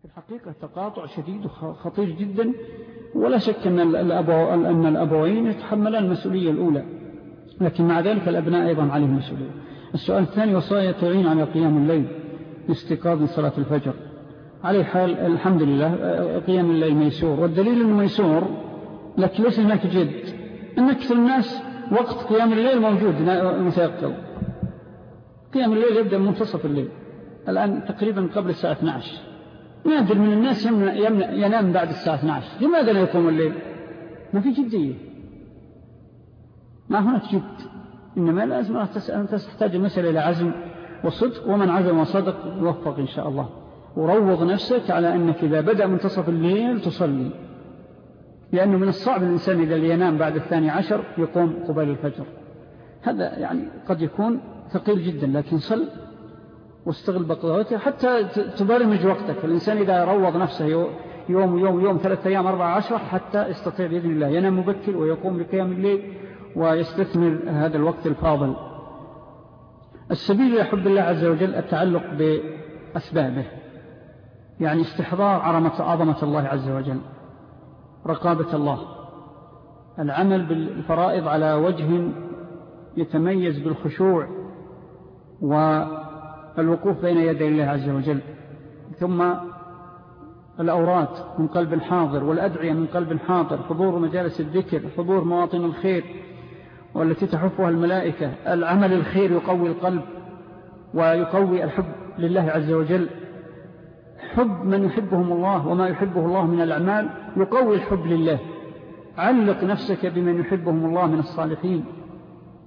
في الحقيقة تقاطع شديد وخطير جدا ولا شك أن, الأبو أن الأبوين يتحملان المسؤولية الأولى. لكن مع ذلك الأبناء أيضا عليهم مسؤولية. السؤال الثاني وصايا تعين على قيام الليل استيقاظ من صلاة الفجر. عليه حال الحمد لله قيام الليل ميسور. والدليل أنه ميسور لكن ليس هناك جد. أن أكثر الناس وقت قيام الليل موجود متيقظ. قيام الليل يبدأ من منتصف الليل. الآن تقريبا قبل الساعة 12 نادر من الناس ينام بعد الساعة 12 لماذا لا يقوم الليل؟ ما في جدية. ما هناك جد. إنما لازم أن تحتاج المسألة إلى عزم وصدق ومن عزم وصدق يوفق إن شاء الله. وروض نفسك على أنك إذا بدأ منتصف الليل تصلي. لأنه من الصعب الإنسان إذا ينام بعد الثاني عشر يقوم قبل الفجر. هذا يعني قد يكون ثقيل جدا لكن صل واستغل بقضاوته حتى تبرمج وقتك. الإنسان إذا روض نفسه يوم يوم يوم ثلاثة أيام أربعة عشرة حتى يستطيع بإذن الله. ينام مبكر ويقوم لقيام الليل ويستثمر هذا الوقت الفاضل. السبيل إلى حب الله عز وجل التعلق بأسبابه. يعني استحضار عظمة الله عز وجل. رقابة الله. العمل بالفرائض على وجه يتميز بالخشوع والوقوف بين يدي الله عز وجل. ثم الأورات من قلب حاضر والأدعية من قلب حاضر حضور مجالس الذكر حضور مواطن الخير والتي تحفها الملائكة. العمل الخير يقوي القلب ويقوي الحب لله عز وجل. حب من يحبهم الله وما يحبه الله من الأعمال يقوي الحب لله. علق نفسك بمن يحبهم الله من الصالحين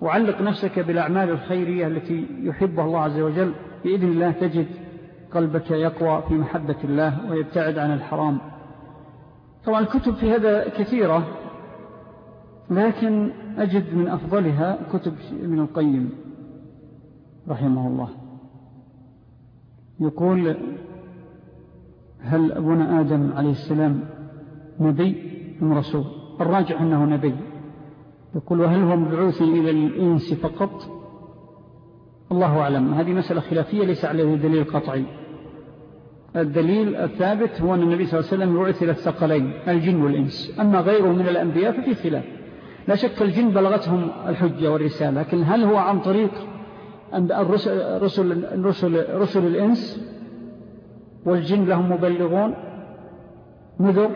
وعلق نفسك بالأعمال الخيرية التي يحبها الله عز وجل. بإذن الله تجد قلبك يقوى في محبة الله ويبتعد عن الحرام. طبعا الكتب في هذا كثيرة لكن أجد من أفضلها كتب من القيم رحمه الله. يقول هل أبونا آدم عليه السلام نبي أم رسول؟ الراجع أنه نبي. يقول وهل هو مبعوث إلى الإنس فقط الله أعلم. هذه مسألة خلافية ليس عليه دليل قطعي. الدليل الثابت هو أن النبي صلى الله عليه وسلم يبعث إلى الثقلين الجن والإنس. أما غيره من الأنبياء ففي خلاف. لا شك الجن بلغتهم الحجة والرسالة لكن هل هو عن طريق الرسل, رسل, رسل, رسل الإنس والجن لهم مبلغون؟ نذر.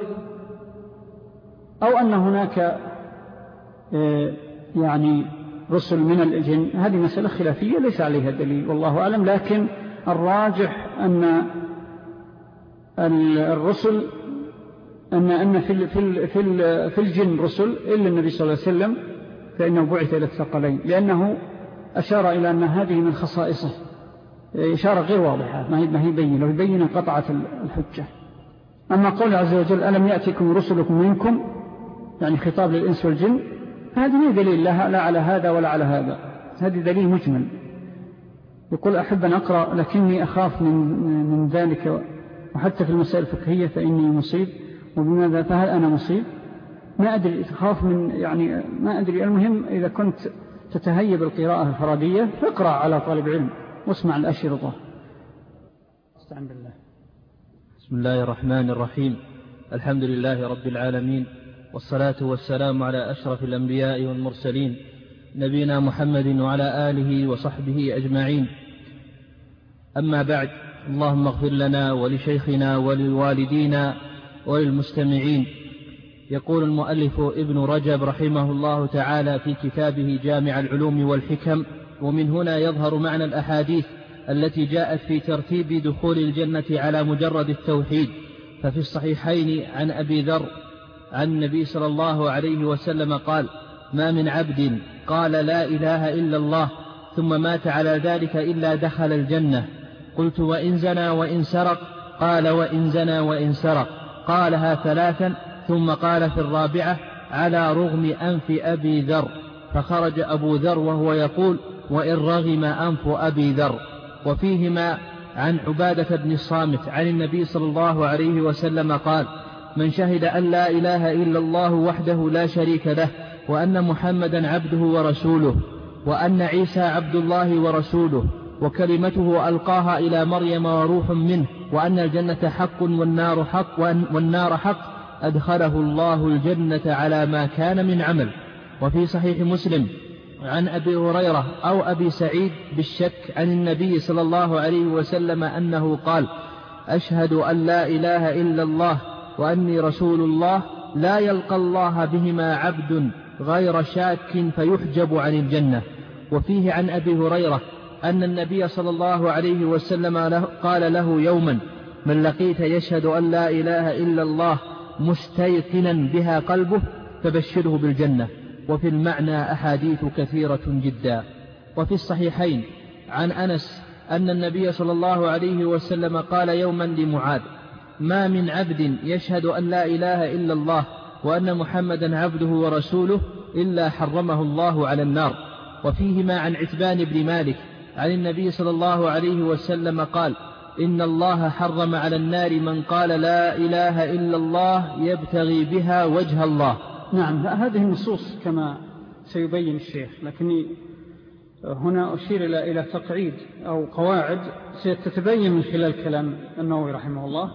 أو أن هناك آه، يعني رسل من الجن هذه مسألة خلافية ليس عليها دليل والله أعلم. لكن الراجح أن الرسل أن, أن في, في, في, في الجن رسل إلا النبي صلى الله عليه وسلم فإنه بعث إلى الثقلين. لأنه أشار إلى أن هذه من خصائصه. إشارة غير واضحة ما هي, ما هي بينة قطعة الحجة. أما قول عز وجل ألم يأتكم رسلكم منكم؟ يعني خطاب للإنس والجن. هذه دليل لا, لا على هذا ولا على هذا. هذه دليل مجمل. يقول أحب أن أقرأ لكني أخاف من, من ذلك وحتى في المسائل الفقهية فإني مصيب. وبماذا؟ فهل أنا مصيب؟ ما أدري. أخاف من يعني ما أدري. المهم إذا كنت تتهيب القراءة الفرادية فاقرأ على طالب علم واسمع الأشرطة. استعن بالله بسم الله الرحمن الرحيم. الحمد لله رب العالمين. والصلاة والسلام على أشرف الأنبياء والمرسلين نبينا محمد وعلى آله وصحبه أجمعين. أما بعد اللهم اغفر لنا ولشيخنا وللوالدين وللمستمعين. يقول المؤلف ابن رجب رحمه الله تعالى في كتابه جامع العلوم والحكم ومن هنا يظهر معنى الأحاديث التي جاءت في ترتيب دخول الجنة على مجرد التوحيد. ففي الصحيحين عن أبي ذر عن النبي صلى الله عليه وسلم قال ما من عبد قال لا إله إلا الله ثم مات على ذلك إلا دخل الجنة. قلت وإن زنى وإن سرق؟ قال وإن زنى وإن سرق. قالها ثلاثا ثم قال في الرابعة على رغم أنف أبي ذر. فخرج أبو ذر وهو يقول وإن رغم أنف أبي ذر. وفيهما عن عبادة بن الصامت عن النبي صلى الله عليه وسلم قال من شهد أن لا إله إلا الله وحده لا شريك له وأن محمدا عبده ورسوله وأن عيسى عبد الله ورسوله وكلمته ألقاها إلى مريم وروح منه وأن الجنة حق والنار حق والنار حق أدخله الله الجنة على ما كان من عمل. وفي صحيح مسلم عن أبي هريرة أو أبي سعيد بالشك عن النبي صلى الله عليه وسلم أنه قال أشهد أن لا إله إلا الله وأني رسول الله لا يلقى الله بهما عبد غير شاك فيحجب عن الجنة. وفيه عن أبي هريرة أن النبي صلى الله عليه وسلم له قال له يوما من لقيت يشهد أن لا إله إلا الله مستيقنا بها قلبه فبشره بالجنة. وفي المعنى أحاديث كثيرة جدا. وفي الصحيحين عن أنس أن النبي صلى الله عليه وسلم قال يوما لمعاذ. ما من عبد يشهد أن لا إله إلا الله وأن محمدا عبده ورسوله إلا حرمه الله على النار. وفيهما عن عتبان بن مالك عن النبي صلى الله عليه وسلم قال إن الله حرم على النار من قال لا إله إلا الله يبتغي بها وجه الله. نعم هذه النصوص كما سيبين الشيخ لكني هنا أشير إلى تقعيد أو قواعد ستتبين من خلال كلام النووي رحمه الله.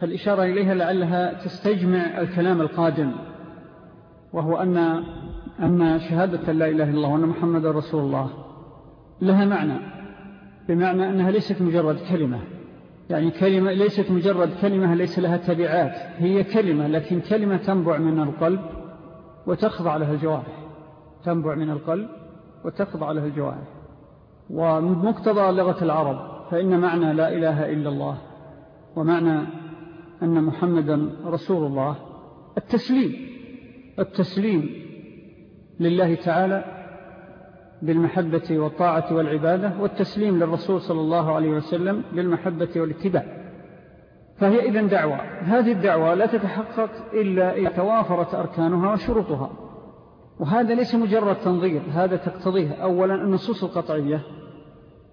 فالإشارة إليها لعلها تستجمع الكلام القادم وهو أن, أن شهادة لا إله إلا الله وأن محمد رسول الله لها معنى بمعنى أنها ليست مجرد كلمة. يعني كلمة ليست مجرد كلمة ليس لها تبعات هي كلمة لكن كلمة تنبع من القلب وتخضع لها الجوارح. تنبع من القلب وتخضع لها الجوارح. ومقتضى لغة العرب فإن معنى لا إله إلا الله ومعنى أن محمدا رسول الله. التسليم التسليم لله تعالى بالمحبة والطاعة والعبادة والتسليم للرسول صلى الله عليه وسلم بالمحبة والاتباع. فهي إذن دعوة. هذه الدعوة لا تتحقق إلا إذا توافرت أركانها وشروطها. وهذا ليس مجرد تنظير هذا تقتضيه. أولا النصوص القطعية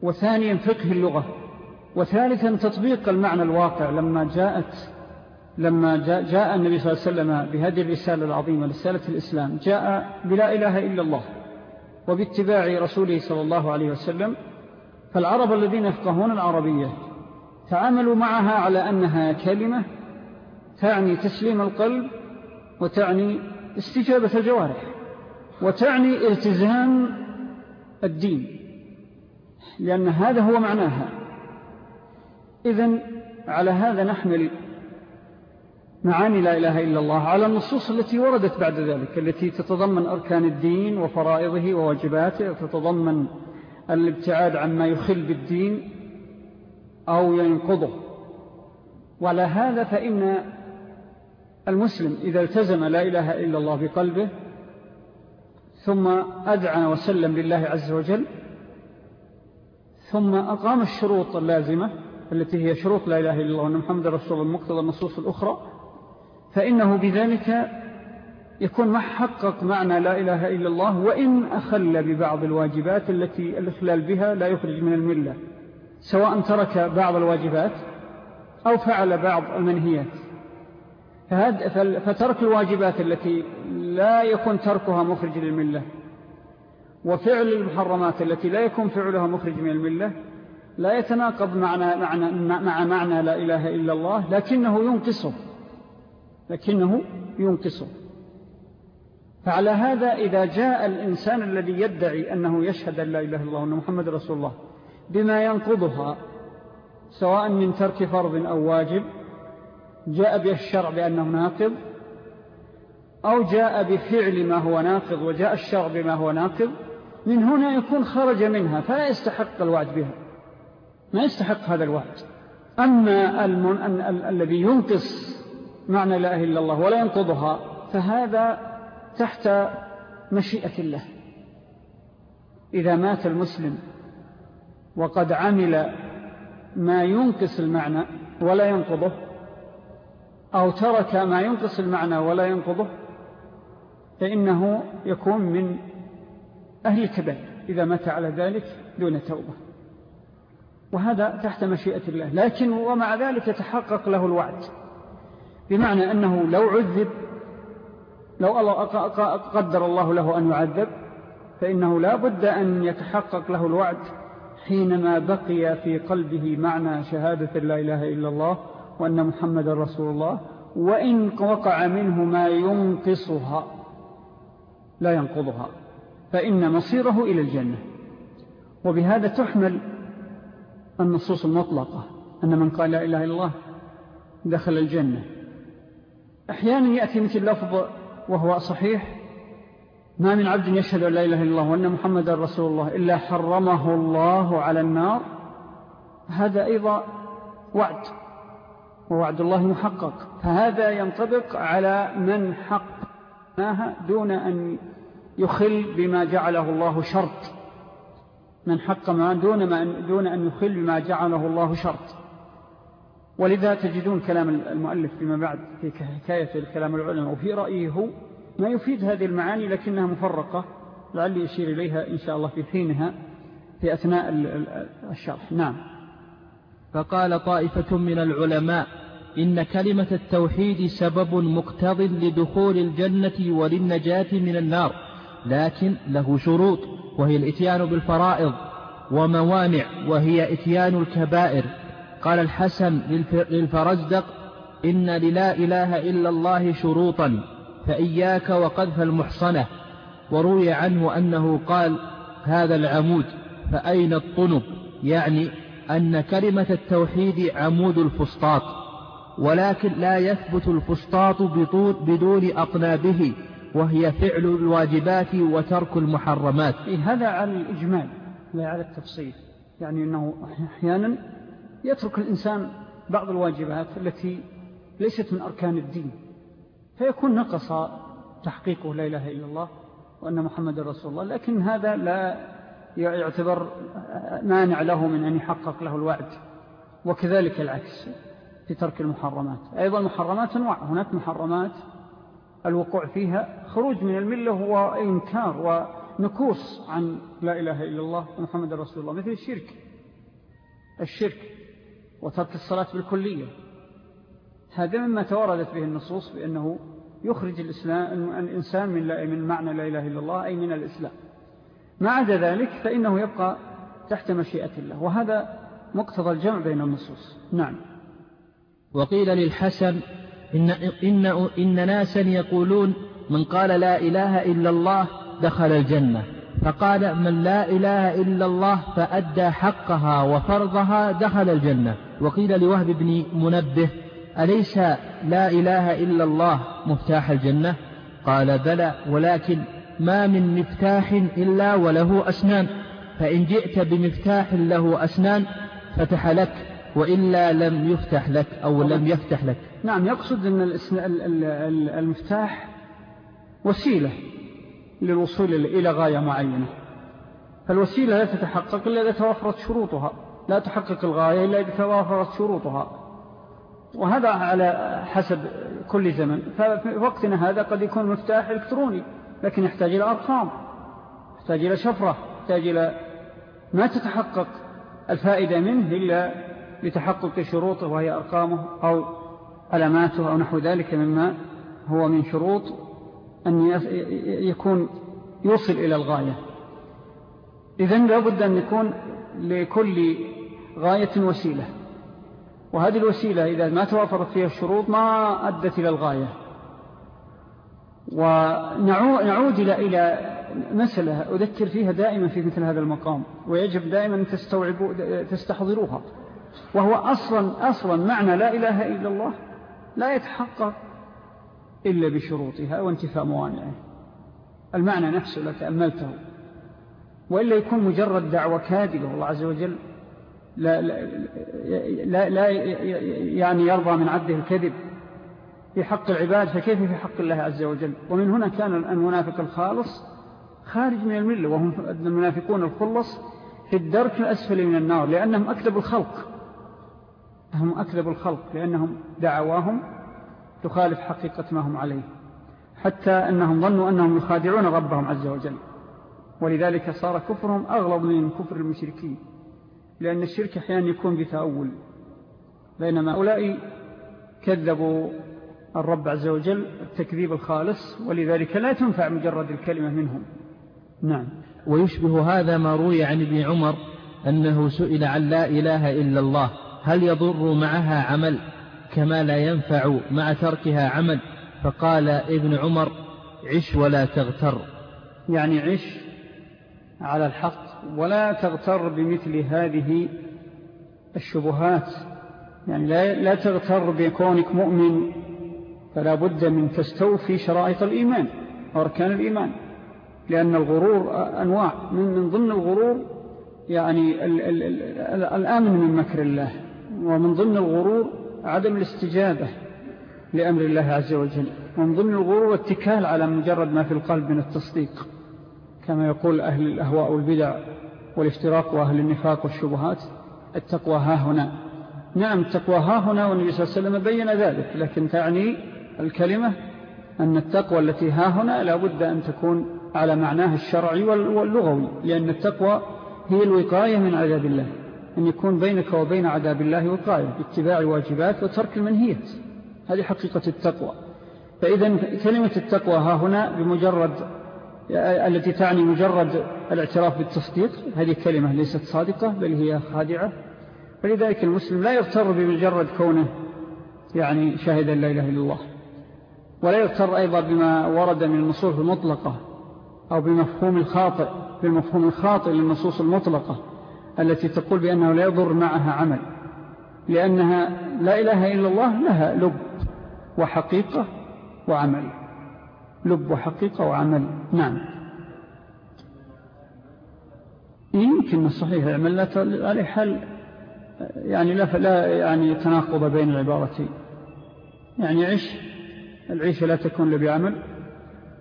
وثانيا فقه اللغة. وثالثا تطبيق المعنى الواقع لما جاءت لما جاء, جاء النبي صلى الله عليه وسلم بهذه الرسالة العظيمة رسالة الإسلام جاء بلا إله إلا الله وباتباع رسوله صلى الله عليه وسلم. فالعرب الذين يفقهون العربية تعاملوا معها على أنها كلمة تعني تسليم القلب وتعني استجابة الجوارح وتعني التزام الدين لأن هذا هو معناها. إذن على هذا نحمل معاني لا إله إلا الله على النصوص التي وردت بعد ذلك التي تتضمن أركان الدين وفرائضه وواجباته وتتضمن الابتعاد عما يخل بالدين أو ينقضه. وعلى هذا فإن المسلم إذا التزم لا إله إلا الله بقلبه ثم أدعى وسلم لله عز وجل ثم أقام الشروط اللازمة التي هي شروط لا إله إلا الله وأن محمد رسول المقتضى النصوص الأخرى فإنه بذلك يكون محقق معنى لا إله إلا الله وإن أخل ببعض الواجبات التي الإخلال بها لا يخرج من الملة سواء ترك بعض الواجبات أو فعل بعض المنهيات. فترك الواجبات التي لا يكون تركها مخرج للملة وفعل المحرمات التي لا يكون فعلها مخرج من الملة لا يتناقض معنى معنى مع معنى لا إله إلا الله لكنه ينقصه. لكنه ينقصه. فعلى هذا إذا جاء الإنسان الذي يدعي أنه يشهد أن لا إله إلا الله وأن محمد رسول الله بما ينقضها سواء من ترك فرض أو واجب جاء به الشرع بأنه ناقض أو جاء بفعل ما هو ناقض وجاء الشرع بما هو ناقض من هنا يكون خرج منها فلا يستحق الوعد بها. ما يستحق هذا الوعد. أما المن... الذي ينقص معنى لا إله إلا الله ولا ينقضها فهذا تحت مشيئة الله. إذا مات المسلم وقد عمل ما ينقص المعنى ولا ينقضه أو ترك ما ينقص المعنى ولا ينقضه فإنه يكون من أهل الكبائر إذا مات على ذلك دون توبة. وهذا تحت مشيئة الله. لكن ومع ذلك يتحقق له الوعد. بمعنى أنه لو عذب لو الله قدر الله له أن يعذب فإنه لا بد أن يتحقق له الوعد حينما بقي في قلبه معنى شهادة لا إله إلا الله وأن محمد رسول الله وإن وقع منه ما ينقصها لا ينقضها. فإن مصيره إلى الجنة. وبهذا تحمل النصوص المطلقة أن من قال لا إله إلا الله دخل الجنة. أحيانا يأتي مثل لفظ وهو صحيح ما من عبد يشهد أن لا إله إلا الله وأن محمد رسول الله إلا حرمه الله على النار. هذا أيضا وعد ووعد الله محقق. فهذا ينطبق على من حقناها دون أن يخل بما جعله الله شرط. من حق ما دون, ما دون أن يخل بما جعله الله شرط. ولذا تجدون كلام المؤلف فيما بعد في حكاية الكلام العلماء وفي رأيه هو ما يفيد هذه المعاني لكنها مفرقة لعلي يشير إليها إن شاء الله في حينها في أثناء الشرح. نعم. فقال طائفة من العلماء إن كلمة التوحيد سبب مقتض لدخول الجنة وللنجاة من النار لكن له شروط. وهي الإتيان بالفرائض وموانع وهي إتيان الكبائر. قال الحسن للفرزدق إن للا إله إلا الله شروطا فإياك وقذف المحصنة. وروي عنه أنه قال هذا العمود فأين الطنب؟ يعني أن كلمة التوحيد عمود الفسطاط ولكن لا يثبت الفسطاط بدون أطنابه. وهي فعل الواجبات وترك المحرمات. إيه هذا على الإجمال لا على التفصيل. يعني أنه أحيانا يترك الإنسان بعض الواجبات التي ليست من أركان الدين فيكون نقص تحقيقه لا إله إلا الله وأن محمد رسول الله لكن هذا لا يعتبر مانع له من أن يحقق له الوعد وكذلك العكس في ترك المحرمات. أيضا المحرمات أنواع هناك محرمات الوقوع فيها خروج من الملة هو إنكار ونكوص عن لا إله إلا الله ومحمد رسول الله مثل الشرك. الشرك وترك الصلاة بالكلية. هذا مما توردت به النصوص بأنه يخرج الإسلام الإنسان من, من معنى لا إله إلا الله أي من الإسلام. ما عدا ذلك فإنه يبقى تحت مشيئة الله. وهذا مقتضى الجمع بين النصوص. نعم. وقيل للحسن إن, إن, إن ناسا يقولون من قال لا إله إلا الله دخل الجنة. فقال من لا إله إلا الله فأدى حقها وفرضها دخل الجنة. وقيل لوهب بن منبه أليس لا إله إلا الله مفتاح الجنة؟ قال بلى ولكن ما من مفتاح إلا وله أسنان. فإن جئت بمفتاح له أسنان فتح لك. وإلا لم يفتح لك أو لم يفتح لك. نعم يقصد أن المفتاح وسيلة للوصول إلى غاية معينة. فالوسيلة لا تتحقق إلا إذا توفرت شروطها. لا تحقق الغاية إلا إذا توفرت شروطها. وهذا على حسب كل زمن. ففي وقتنا هذا قد يكون مفتاح إلكتروني لكن يحتاج إلى أرقام يحتاج إلى شفرة يحتاج إلى ما تتحقق الفائدة منه إلا لتحقق شروطه وهي أرقامه أو علاماته أو نحو ذلك مما هو من شروط أن يكون يوصل إلى الغاية. إذن لابد أن يكون لكل غاية وسيلة. وهذه الوسيلة إذا ما توافرت فيها الشروط ما أدت إلى الغاية. ونعود إلى مسألة أذكر فيها دائما في مثل هذا المقام. ويجب دائما أن تستحضروها. وهو أصلا, أصلا معنى لا إله إلا الله لا يتحقق إلا بشروطها وانتفاء موانعه. المعنى نفسه لو تأملته. وإلا يكون مجرد دعوة كاذبة والله عز وجل لا, لا, لا, يعني يرضى من عبده الكذب في حق العباد فكيف في حق الله عز وجل؟ ومن هنا كان المنافق الخالص خارج من الملة وهم المنافقون الخلص في الدرك الأسفل من النار لأنهم أكذبوا الخلق. هم أكذبوا الخلق لأنهم دعواهم تخالف حقيقة ما هم عليه حتى أنهم ظنوا أنهم يخادعون ربهم عز وجل. ولذلك صار كفرهم أغلب من كفر المشركين لأن الشرك أحيانا يكون بتأول بينما أولئي كذبوا الرب عز وجل التكذيب الخالص ولذلك لا تنفع مجرد الكلمة منهم. نعم. ويشبه هذا ما روي عن ابن عمر أنه سئل عن لا إله إلا الله. هل يضر معها عمل كما لا ينفع مع تركها عمل؟ فقال ابن عمر عش ولا تغتر. يعني عش على الحق ولا تغتر بمثل هذه الشبهات. يعني لا, لا تغتر بكونك مؤمن فلا بد من تستوفي شرائط الإيمان وأركان الإيمان لأن الغرور أنواع. من ضمن الغرور يعني الآمن من مكر الله. ومن ضمن الغرور عدم الاستجابة لأمر الله عز وجل. ومن ضمن الغرور التكال على مجرد ما في القلب من التصديق. كما يقول أهل الأهواء والبدع والافتراق وأهل النفاق والشبهات التقوى ها هنا. نعم التقوى ها هنا والنبي صلى الله عليه وسلم بين ذلك. لكن تعني الكلمة أن التقوى التي ها هنا لابد أن تكون على معناها الشرعي واللغوي لأن التقوى هي الوقاية من عذاب الله. أن يكون بينك وبين عذاب الله وقاية باتباع الواجبات وترك المنهيات. هذه حقيقة التقوى. فإذا كلمة التقوى ها هنا بمجرد التي تعني مجرد الاعتراف بالتصديق هذه كلمة ليست صادقة بل هي خادعة. فلذلك المسلم لا يغتر بمجرد كونه يعني شاهد لا إله إلا الله. ولا يغتر أيضا بما ورد من النصوص المطلقة أو بمفهوم الخاطئ بالمفهوم الخاطئ للنصوص المطلقة. التي تقول بأنه لا يضر معها عمل لأنها لا إله إلا الله لها لب وحقيقة وعمل. لب وحقيقة وعمل. نعم. يمكن الصحيح لا عليه حل يعني لا, لا يعني تناقض بين العبارتين. يعني عيش العيشة لا تكون له بعمل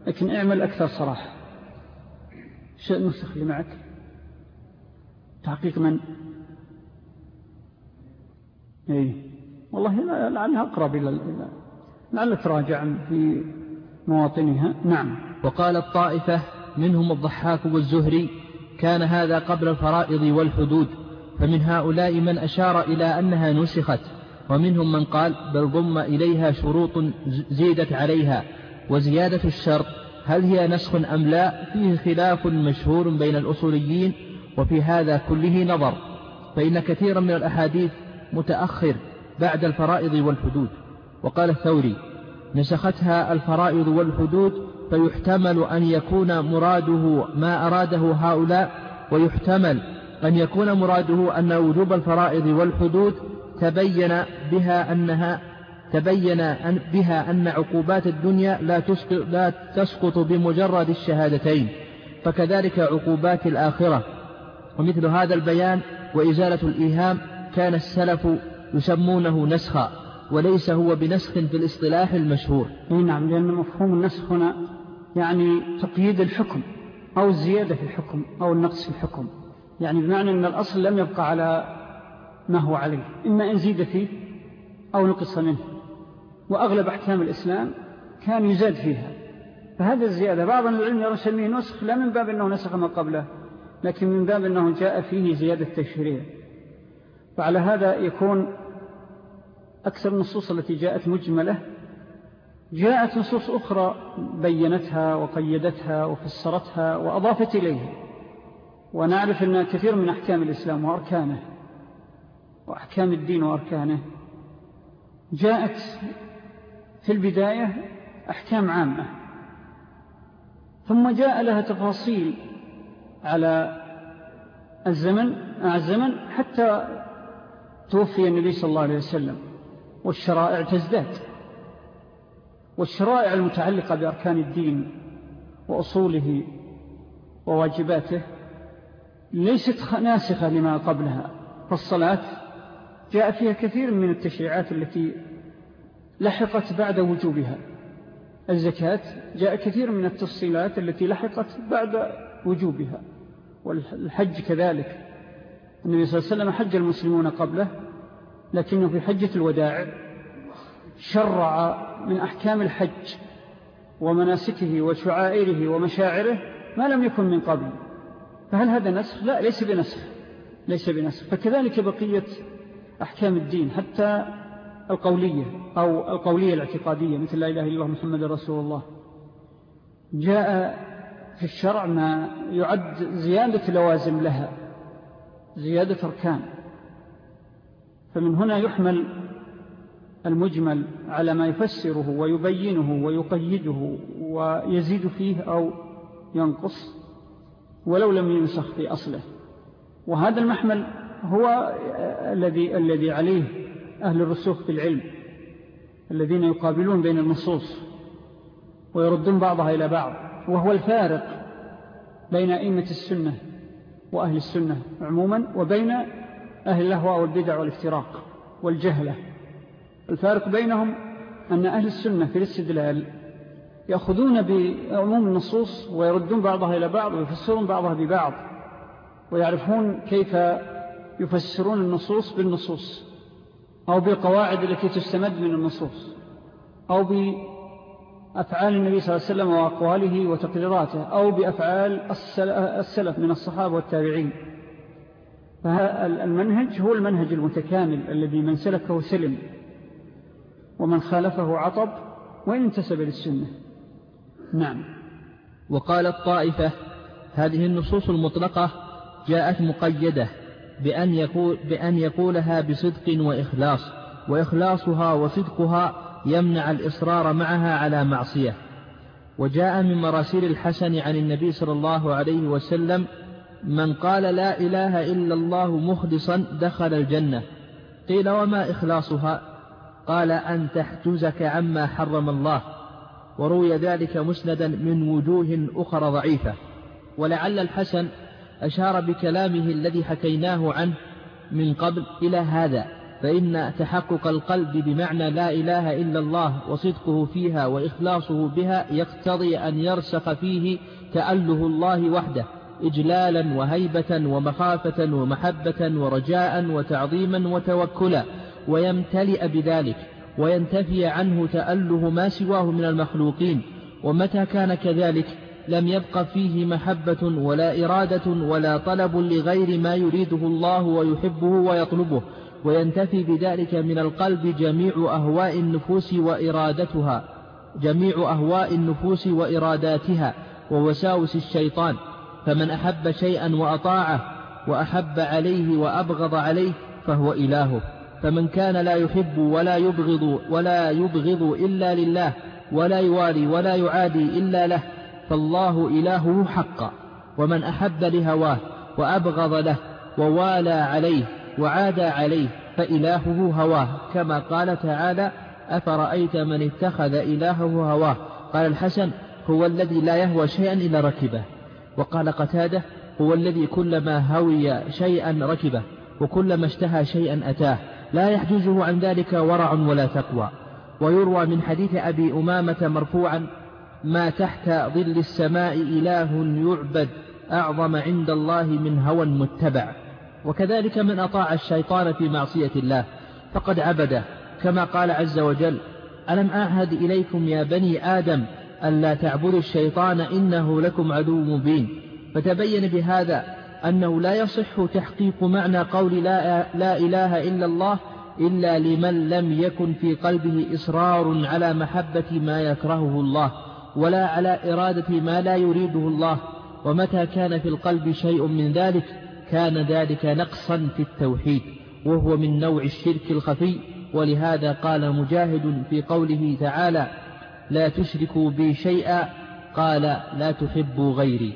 لكن اعمل أكثر صراحة. شيء النسخ اللي معك. تحقيق من؟ إيه. والله لعلها أقرب إلى لعل تراجع في مواطنها. نعم. وقال الطائفة منهم الضحاك والزهري كان هذا قبل الفرائض والحدود فمن هؤلاء من أشار إلى أنها نسخت ومنهم من قال بل ضم إليها شروط زيدت عليها وزيادة الشرط هل هي نسخ أم لا؟ فيه خلاف مشهور بين الأصوليين وفي هذا كله نظر فإن كثيرا من الأحاديث متأخر بعد الفرائض والحدود. وقال الثوري نسختها الفرائض والحدود فيحتمل أن يكون مراده ما أراده هؤلاء ويحتمل أن يكون مراده أن وجوب الفرائض والحدود تبين بها أنها تبين أن بها أن عقوبات الدنيا لا تسقط, لا تسقط بمجرد الشهادتين. فكذلك عقوبات الآخرة. ومثل هذا البيان وإزالة الإيهام كان السلف يسمونه نسخا وليس هو بنسخ في الاصطلاح المشهور. نعم لأن مفهوم النسخ هنا يعني تقييد الحكم أو الزيادة في الحكم أو النقص في الحكم. يعني بمعنى أن الأصل لم يبقى على ما هو عليه إما أن زيد فيه أو نقص منه. وأغلب أحكام الإسلام كان يزاد فيها. فهذا الزيادة بعض العلم يرسميه نسخ لا من باب أنه نسخ ما قبله. لكن من باب أنه جاء فيه زيادة تشريع. فعلى هذا يكون أكثر النصوص التي جاءت مجملة. جاءت نصوص أخرى بينتها وقيدتها وفسرتها وأضافت إليها. ونعرف أن كثير من أحكام الإسلام وأركانه وأحكام الدين وأركانه جاءت في البداية أحكام عامة. ثم جاء لها تفاصيل على الزمن مع الزمن حتى توفي النبي صلى الله عليه وسلم والشرائع تزداد والشرائع المتعلقة بأركان الدين وأصوله وواجباته ليست ناسخة لما قبلها فالصلاة جاء فيها كثير من التشريعات التي لحقت بعد وجوبها الزكاة جاء كثير من التفصيلات التي لحقت بعد وجوبها. والحج كذلك. النبي صلى الله عليه وسلم حج المسلمون قبله لكنه في حجة الوداع شرع من أحكام الحج ومناسكه وشعائره ومشاعره ما لم يكن من قبل. فهل هذا نسخ؟ لا ليس بنسخ. ليس بنسخ. فكذلك بقية أحكام الدين حتى القولية أو القولية الاعتقادية مثل لا إله إلا الله محمد رسول الله. جاء في الشرع ما يعد زيادة لوازم لها زيادة أركان. فمن هنا يحمل المجمل على ما يفسره ويبينه ويقيده ويزيد فيه أو ينقص ولو لم ينسخ في أصله. وهذا المحمل هو الذي الذي عليه أهل الرسوخ في العلم الذين يقابلون بين النصوص ويردون بعضها إلى بعض. وهو الفارق بين أئمة السنة وأهل السنة عموما وبين أهل الأهواء والبدع والافتراق والجهلة. الفارق بينهم أن أهل السنة في الاستدلال يأخذون بعموم النصوص ويردون بعضها إلى بعض ويفسرون بعضها ببعض ويعرفون كيف يفسرون النصوص بالنصوص أو بالقواعد التي تستمد من النصوص أو بأفعال النبي صلى الله عليه وسلم وأقواله وتقريراته أو بأفعال السلف من الصحابة والتابعين. فالمنهج هو المنهج المتكامل الذي من سلكه سلم ومن خالفه عطب وإن انتسب للسنة. نعم. وقالت طائفة هذه النصوص المطلقة جاءت مقيدة بأن, يقول بأن يقولها بصدق وإخلاص وإخلاصها وصدقها يمنع الإصرار معها على معصية. وجاء من مراسيل الحسن عن النبي صلى الله عليه وسلم من قال لا إله إلا الله مخلصا دخل الجنة. قيل وما إخلاصها؟ قال أن تحجزك عما حرم الله. وروي ذلك مسندا من وجوه أخرى ضعيفة. ولعل الحسن أشار بكلامه الذي حكيناه عنه من قبل إلى هذا. فإن تحقق القلب بمعنى لا إله إلا الله وصدقه فيها وإخلاصه بها يقتضي أن يرسخ فيه تأله الله وحده إجلالا وهيبة ومخافة ومحبة ورجاء وتعظيما وتوكلا ويمتلئ بذلك وينتفي عنه تأله ما سواه من المخلوقين ومتى كان كذلك؟ لم يبق فيه محبة ولا إرادة ولا طلب لغير ما يريده الله ويحبه ويطلبه. وينتفي بذلك من القلب جميع أهواء النفوس وإرادتها جميع أهواء النفوس وإراداتها ووساوس الشيطان. فمن أحب شيئا وأطاعه وأحب عليه وأبغض عليه فهو إلهه. فمن كان لا يحب ولا يبغض ولا يبغض إلا لله ولا يوالي ولا يعادي إلا له فالله إلهه حقا. ومن أحب لهواه وأبغض له ووالى عليه وعادى عليه فإلهه هواه. كما قال تعالى أفرأيت من اتخذ إلهه هواه؟ قال الحسن هو الذي لا يهوى شيئا إلا ركبه. وقال قتادة هو الذي كلما هوي شيئا ركبه وكلما اشتهى شيئا أتاه. لا يحجزه عن ذلك ورع ولا تقوى. ويروى من حديث أبي أمامة مرفوعا ما تحت ظل السماء إله يعبد أعظم عند الله من هوى متبع. وكذلك من أطاع الشيطان في معصية الله فقد عبده. كما قال عز وجل ألم أعهد إليكم يا بني آدم ألا تعبدوا الشيطان إنه لكم عدو مبين؟ فتبين بهذا أنه لا يصح تحقيق معنى قول لا, لا إله إلا الله إلا لمن لم يكن في قلبه إصرار على محبة ما يكرهه الله ولا على إرادة ما لا يريده الله. ومتى كان في القلب شيء من ذلك؟ كان ذلك نقصا في التوحيد وهو من نوع الشرك الخفي. ولهذا قال مجاهد في قوله تعالى لا تشركوا بي شيئا قال لا تحبوا غيري.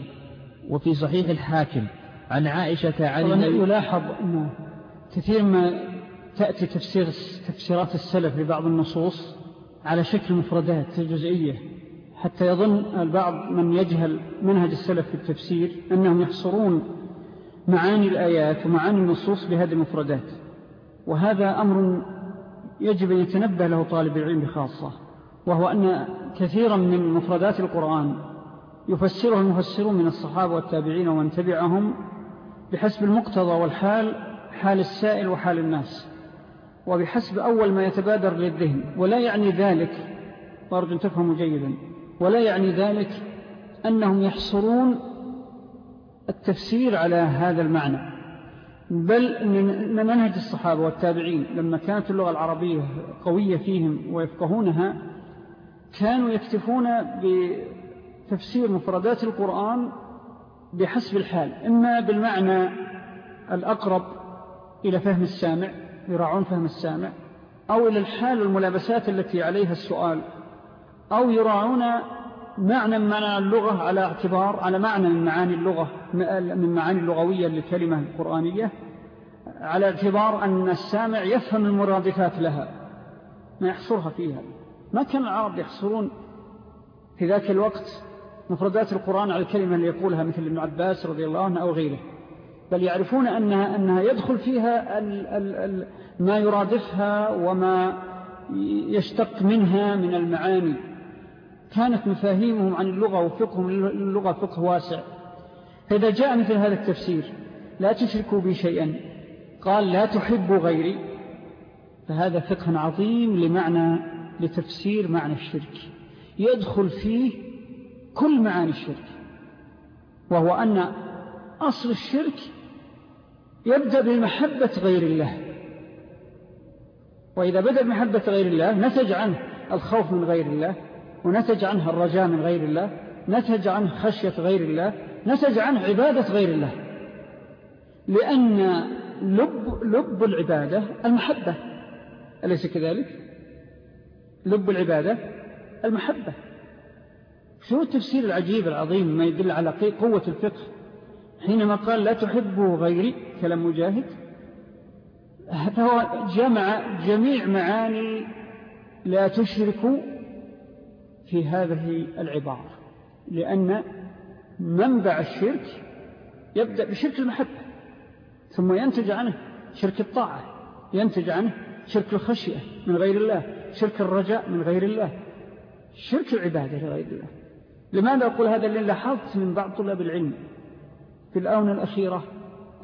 وفي صحيح الحاكم عن عائشة عن النبي يلاحظ أنه كثير ما تأتي تفسير تفسيرات السلف لبعض النصوص على شكل مفردات جزئية حتى يظن البعض من يجهل منهج السلف في التفسير أنهم يحصرون معاني الآيات ومعاني النصوص بهذه المفردات. وهذا أمر يجب أن يتنبه له طالب العلم بخاصة وهو أن كثيرا من مفردات القرآن يفسره المفسرون من الصحابة والتابعين ومن تبعهم بحسب المقتضى والحال حال السائل وحال الناس. وبحسب أول ما يتبادر للذهن. ولا يعني ذلك أرجو أن تفهموا جيدا ولا يعني ذلك أنهم يحصرون التفسير على هذا المعنى بل من منهج الصحابة والتابعين لما كانت اللغة العربية قوية فيهم ويفقهونها كانوا يكتفون بتفسير مفردات القرآن بحسب الحال إما بالمعنى الأقرب إلى فهم السامع يراعون فهم السامع أو إلى الحال والملابسات التي عليها السؤال أو يراعون معنى من اللغة على اعتبار على معنى من معاني اللغة من معاني اللغوية للكلمة القرآنية على اعتبار أن السامع يفهم المرادفات لها ما يحصرها فيها. ما كان العرب يحصرون في ذاك الوقت مفردات القرآن على الكلمة اللي يقولها مثل ابن عباس رضي الله عنه أو غيره. بل يعرفون أنها, أنها يدخل فيها ال ال ال ما يرادفها وما يشتق منها من المعاني. كانت مفاهيمهم عن اللغة وفقهم للغة فقه واسع. فإذا جاء مثل هذا التفسير لا تشركوا بي شيئا. قال لا تحبوا غيري. فهذا فقه عظيم لمعنى لتفسير معنى الشرك. يدخل فيه كل معاني الشرك وهو أن أصل الشرك يبدأ بمحبة غير الله. وإذا بدأ بمحبة غير الله نتج عنه الخوف من غير الله. ونتج عنه الرجاء من غير الله نتج عنه خشية غير الله نتج عنه عبادة غير الله. لأن لب, لب العبادة المحبة. أليس كذلك؟ لب العبادة المحبة. شو التفسير العجيب العظيم ما يدل على قوة الفقه؟ حينما قال لا تحبوا غيري كلام مجاهد فهو جمع جميع معاني لا تشركوا في هذه العبارة لأن منبع الشرك يبدأ بشرك المحبة ثم ينتج عنه شرك الطاعة ينتج عنه شرك الخشية من غير الله شرك الرجاء من غير الله شرك العبادة لغير الله. لماذا أقول هذا؟ اللي لاحظت من بعض طلاب العلم في الآونة الأخيرة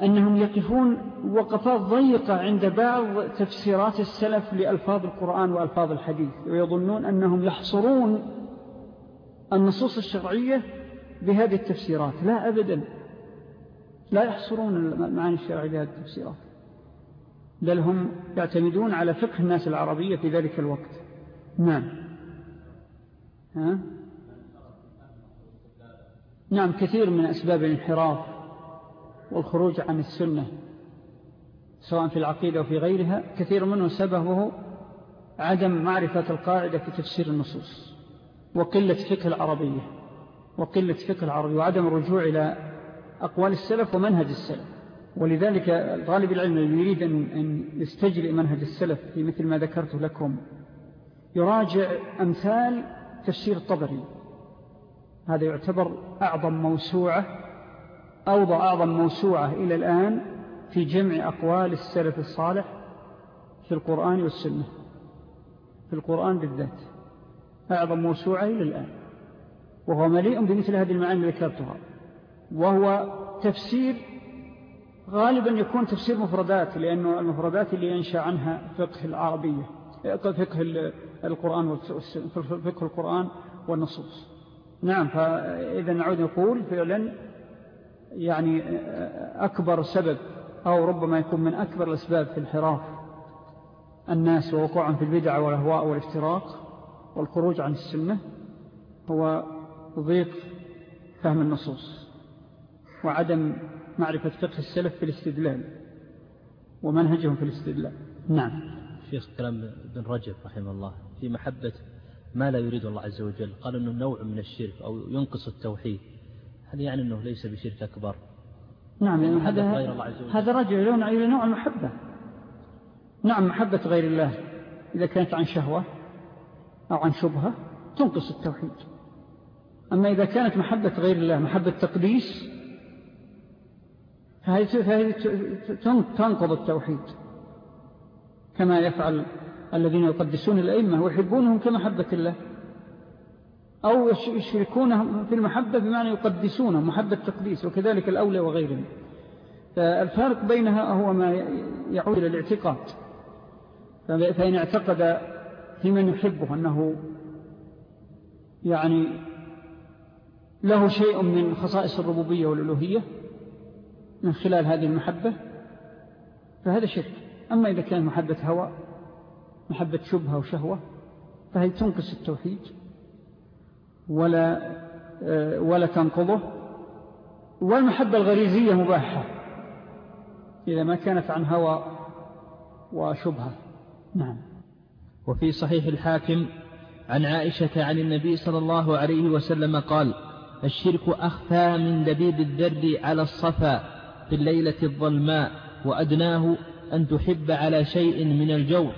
أنهم يقفون وقفات ضيقة عند بعض تفسيرات السلف لألفاظ القرآن وألفاظ الحديث ويظنون أنهم يحصرون النصوص الشرعية بهذه التفسيرات. لا أبدا. لا يحصرون المعاني الشرعية بهذه التفسيرات. بل هم يعتمدون على فقه الناس العربية في ذلك الوقت. نعم. ها؟ نعم كثير من أسباب الانحراف. والخروج عن السنة سواء في العقيدة أو في غيرها كثير منه سببه عدم معرفة القاعدة في تفسير النصوص وقلة فقه العربية وقلة فقه العربية وعدم الرجوع إلى أقوال السلف ومنهج السلف. ولذلك طالب العلم الذي يريد أن يستجرئ منهج السلف في مثل ما ذكرت لكم يراجع أمثال تفسير الطبري. هذا يعتبر أعظم موسوعة أوضع أعظم موسوعة إلى الآن في جمع أقوال السلف الصالح في القرآن والسنة في القرآن بالذات. أعظم موسوعة إلى الآن. وهو مليء بمثل هذه المعاني ذكرتها. وهو تفسير غالبا يكون تفسير مفردات لأنه المفردات اللي ينشأ عنها فقه العربية فقه القرآن فقه القرآن والنصوص. نعم فإذا نعود نقول فعلا يعني أكبر سبب أو ربما يكون من أكبر الأسباب في انحراف الناس ووقوعا في البدع والأهواء والافتراق والخروج عن السنة هو ضيق فهم النصوص وعدم معرفة فقه السلف في الاستدلال ومنهجهم في الاستدلال. نعم. شيخ كلام ابن رجب رحمه الله في محبة ما لا يريد الله عز وجل. قال أنه نوع من الشرك أو ينقص التوحيد. هل يعني أنه ليس بشرك أكبر؟ نعم يعني هذا هذا رجع إلى نوع المحبة. نعم محبة غير الله. إذا كانت عن شهوة أو عن شبهة تنقص التوحيد. أما إذا كانت محبة غير الله محبة تقديس فهذه تنقض التوحيد. كما يفعل الذين يقدسون الأئمة ويحبونهم كمحبة الله. أو يشركونهم في المحبة بمعنى يقدسونهم محبة تقديس وكذلك الأولى وغيرهم. فالفارق بينها هو ما يعود إلى الاعتقاد. فإن اعتقد في من يحبه أنه يعني له شيء من خصائص الربوبية والألوهية من خلال هذه المحبة فهذا شرك. أما إذا كان محبة هوى محبة شبهة وشهوة فهي تنقص التوحيد. ولا, ولا تنقضه. والمحبة الغريزية مباحة إذا ما كانت عن هوى وشبهة. نعم. وفي صحيح الحاكم عن عائشة عن النبي صلى الله عليه وسلم قال الشرك أخفى من دبيب الذر على الصفا في الليلة الظلماء وأدناه أن تحب على شيء من الجور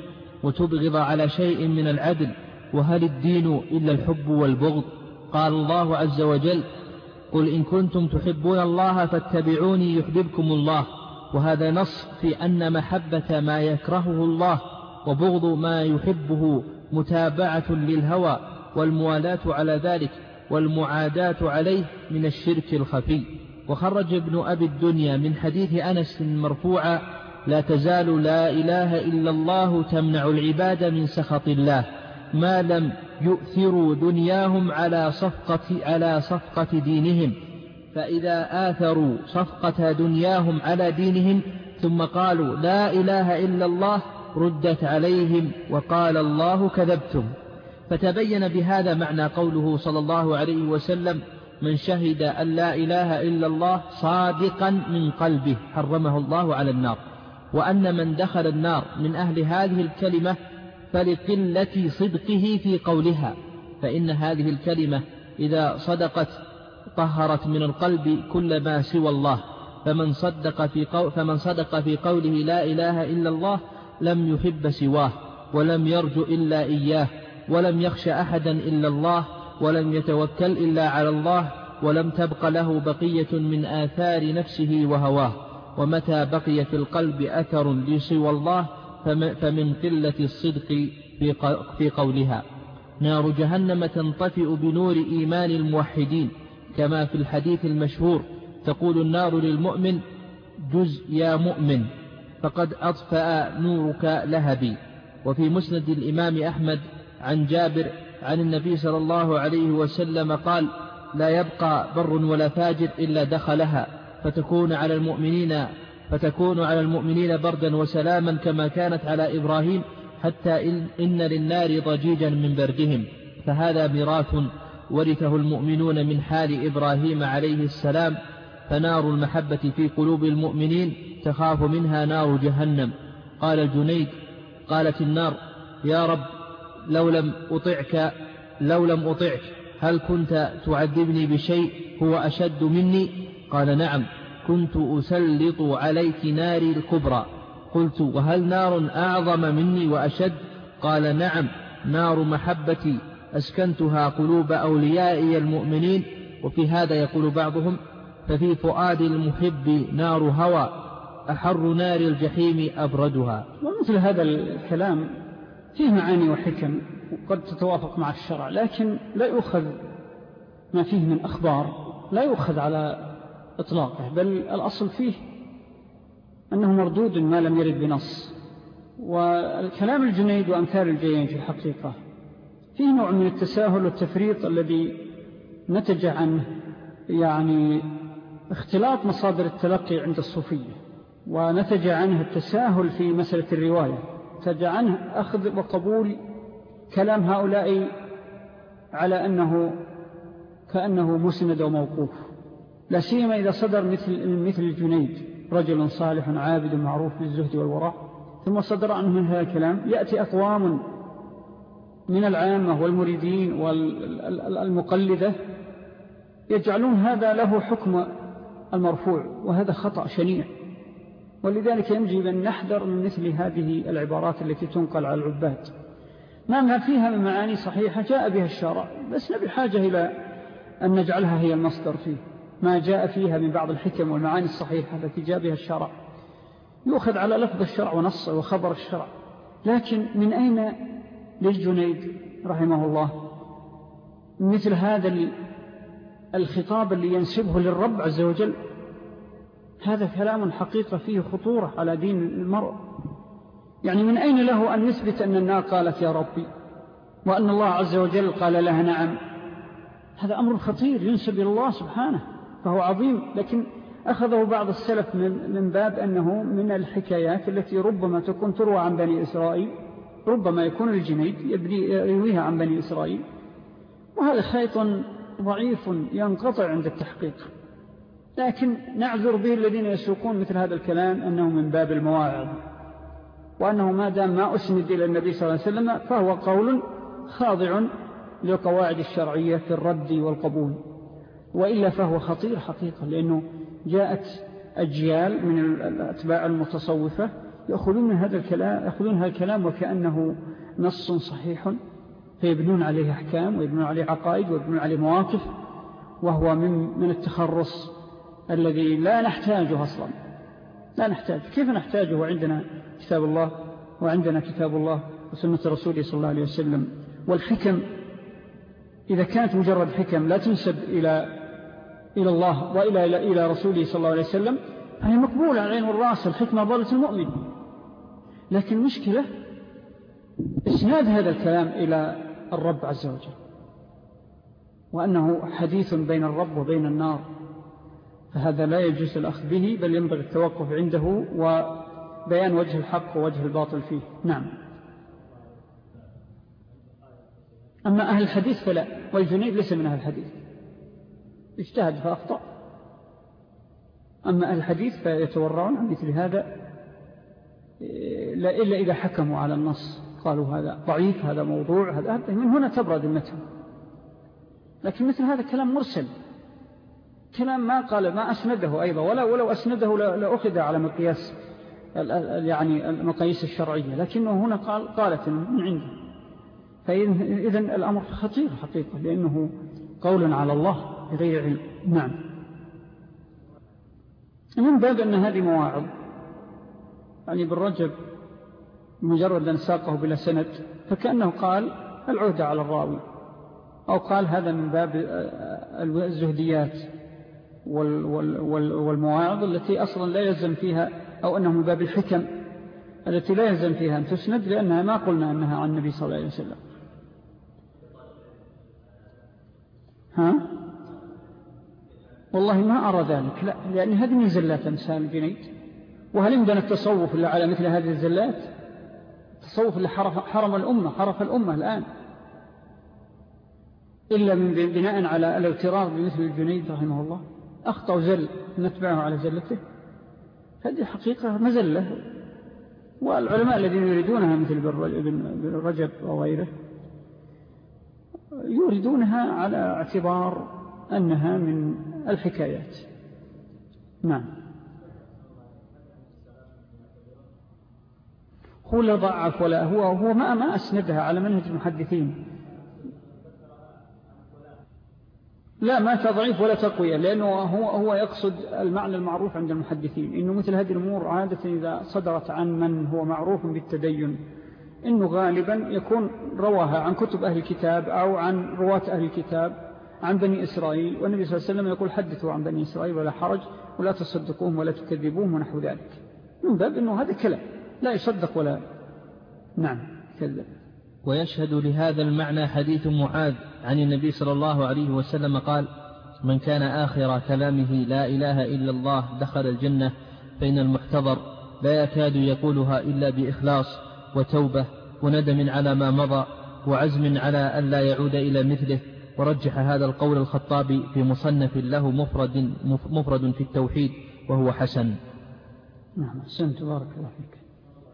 وتبغض على شيء من العدل. وهل الدين إلا الحب والبغض؟ قال الله عز وجل قل إن كنتم تحبون الله فاتبعوني يحببكم الله. وهذا نص في أن محبة ما يكرهه الله وبغض ما يحبه متابعة للهوى والموالاة على ذلك والمعاداة عليه من الشرك الخفي. وخرج ابن أبي الدنيا من حديث أنس مرفوعا لا تزال لا إله إلا الله تمنع العباد من سخط الله. ما لم يؤثروا دنياهم على صفقة, على صفقة دينهم. فإذا آثروا صفقة دنياهم على دينهم ثم قالوا لا إله إلا الله ردت عليهم وقال الله كذبتم. فتبين بهذا معنى قوله صلى الله عليه وسلم من شهد أن لا إله إلا الله صادقا من قلبه حرمه الله على النار. وأن من دخل النار من أهل هذه الكلمة فلقلة صدقه في قولها فإن هذه الكلمة إذا صدقت طهرت من القلب كل ما سوى الله فمن صدق في, قو فمن صدق في قوله لا إله إلا الله لم يحب سواه ولم يرجو إلا إياه ولم يخش أحدا إلا الله ولم يتوكل إلا على الله ولم تبق له بقية من آثار نفسه وهواه ومتى بقي في القلب أثر لسوى الله فمن قلة الصدق في قولها. نار جهنم تنطفئ بنور إيمان الموحدين كما في الحديث المشهور تقول النار للمؤمن جز يا مؤمن فقد أطفأ نورك لهبي. وفي مسند الإمام أحمد عن جابر عن النبي صلى الله عليه وسلم قال لا يبقى بر ولا فاجر إلا دخلها فتكون على المؤمنين فتكون على المؤمنين بردا وسلاما كما كانت على إبراهيم حتى إن, إن للنار ضجيجا من بردهم فهذا ميراث ورثه المؤمنون من حال إبراهيم عليه السلام فنار المحبة في قلوب المؤمنين تخاف منها نار جهنم. قال الجنيد قالت النار يا رب لو لم أطعك لو لم أطعك هل كنت تعذبني بشيء هو أشد مني؟ قال نعم. كنت أسلط عليك ناري الكبرى. قلت وهل نار أعظم مني وأشد؟ قال نعم نار محبتي. أسكنتها قلوب أوليائي المؤمنين. وفي هذا يقول بعضهم ففي فؤاد المحب نار هوى أحر نار الجحيم أبردها. ومثل هذا الكلام فيه معاني وحكم وقد تتوافق مع الشرع لكن لا يؤخذ ما فيه من أخبار لا يؤخذ على إطلاقه بل الأصل فيه أنه مردود ما لم يرد بنص. والكلام الجنيد وأمثال الجيين في الحقيقة فيه نوع من التساهل والتفريط الذي نتج عنه يعني اختلاط مصادر التلقي عند الصوفية ونتج عنه التساهل في مسألة الرواية. نتج عنه أخذ وقبول كلام هؤلاء على أنه كأنه مسند وموقوف. لا سيما إذا صدر مثل, مثل الجنيد رجل صالح عابد معروف بالزهد والوراء ثم صدر عنه من هذا الكلام يأتي أقوام من العامة والمريدين والمقلدة يجعلون هذا له حكم المرفوع وهذا خطأ شنيع. ولذلك ينجب أن نحذر من مثل هذه العبارات التي تنقل على العباد. نعم فيها من معاني صحيحة جاء بها الشارع. بس نبي حاجة إلى أن نجعلها هي المصدر فيه. ما جاء فيها من بعض الحكم والمعاني الصحيحة التي جاء بها الشرع. يؤخذ على لفظ الشرع ونصه وخبر الشرع. لكن من أين للجنيد رحمه الله؟ مثل هذا الخطاب اللي ينسبه للرب عز وجل. هذا كلام حقيقة فيه خطورة على دين المرء. يعني من أين له أن يثبت أن النار قالت يا ربي وأن الله عز وجل قال لها نعم؟ هذا أمر خطير ينسب إلى الله سبحانه. فهو عظيم لكن أخذه بعض السلف من باب أنه من الحكايات التي ربما تكون تروى عن بني إسرائيل ربما يكون الجنيد يرويها عن بني إسرائيل. وهذا خيط ضعيف ينقطع عند التحقيق. لكن نعذر به الذين يسوقون مثل هذا الكلام أنه من باب المواعظ وأنه ما دام ما أسند إلى النبي صلى الله عليه وسلم فهو قول خاضع للقواعد الشرعية في الرد والقبول. وإلا فهو خطير حقيقة لأنه جاءت أجيال من الأتباع المتصوفة يأخذون هذا الكلام, يأخذون هذا الكلام وكأنه نص صحيح فيبنون عليه أحكام ويبنون عليه عقائد ويبنون عليه مواقف وهو من, من التخرص الذي لا نحتاجه أصلا. لا نحتاج. كيف نحتاجه وعندنا كتاب الله؟ وعندنا كتاب الله وسنة رسوله صلى الله عليه وسلم. والحكم إذا كانت مجرد حكم لا تنسب إلى إلى الله وإلى إلى, رسوله صلى الله عليه وسلم. فهي مقبولة على عين والراس الحكمة ضالة المؤمن. لكن مشكلة إسناد هذا الكلام إلى الرب عز وجل. وأنه حديث بين الرب وبين النار. فهذا لا يجوز الأخذ به بل ينبغي التوقف عنده وبيان وجه الحق ووجه الباطل فيه. نعم. أما أهل الحديث فلا والجنيد ليس من أهل الحديث. اجتهد فأخطأ. أما الحديث فيتورعون عن مثل هذا لا إلا إذا حكموا على النص. قالوا هذا ضعيف هذا موضوع هذا من هنا تبرد المتن. لكن مثل هذا كلام مرسل. كلام ما قال ما أسنده أيضا ولا ولو أسنده لأخذ على مقياس يعني المقاييس الشرعية. لكنه هنا قال قالت من عنده. فإذن الأمر خطير حقيقة لأنه قول على الله. بغير علم. نعم. من باب أن هذه مواعظ. يعني بالرجب مجرد أن ساقه بلا سند فكأنه قال العهدة على الراوي. أو قال هذا من باب الزهديات والمواعظ التي أصلا لا يلزم فيها أو أنه من باب الحكم التي لا يلزم فيها أن تسند لأنها ما قلنا أنها عن النبي صلى الله عليه وسلم. ها؟ والله ما أرى ذلك. لا لأن هذه من زلات أمثال الجنيد وهل عندنا التصوف إلا على مثل هذه الزلات؟ التصوف اللي حرم الأمة حرف الأمة الآن. إلا من بناء على الاغترار بمثل الجنيد رحمه الله. أخطأ زل نتبعه على زلته. هذه حقيقة مزلة. والعلماء الذين يريدونها مثل ابن رجب وغيره يريدونها على اعتبار أنها من الحكايات. نعم. هو لا ضعف ولا هو, هو ما, ما أسندها على منهج المحدثين. لا ما تضعيف ولا تقوية لأنه هو, هو يقصد المعنى المعروف عند المحدثين. إنه مثل هذه الأمور عادة إذا صدرت عن من هو معروف بالتدين إنه غالبا يكون رواها عن كتب أهل الكتاب أو عن رواة أهل الكتاب. عن بني إسرائيل والنبي صلى الله عليه وسلم يقول حدثوا عن بني إسرائيل ولا حرج ولا تصدقوهم ولا تكذبوهم ونحو ذلك. من باب أنه هذا كلام لا يصدق ولا نعم كذب. ويشهد لهذا المعنى حديث معاذ عن النبي صلى الله عليه وسلم قال من كان آخر كلامه لا إله إلا الله دخل الجنة فإن المحتضر لا يكاد يقولها إلا بإخلاص وتوبة وندم على ما مضى وعزم على أن لا يعود إلى مثله ورجح هذا القول الخطابي في مصنف له مفرد, مفرد في التوحيد وهو حسن. نعم أحسنت. بارك الله فيك.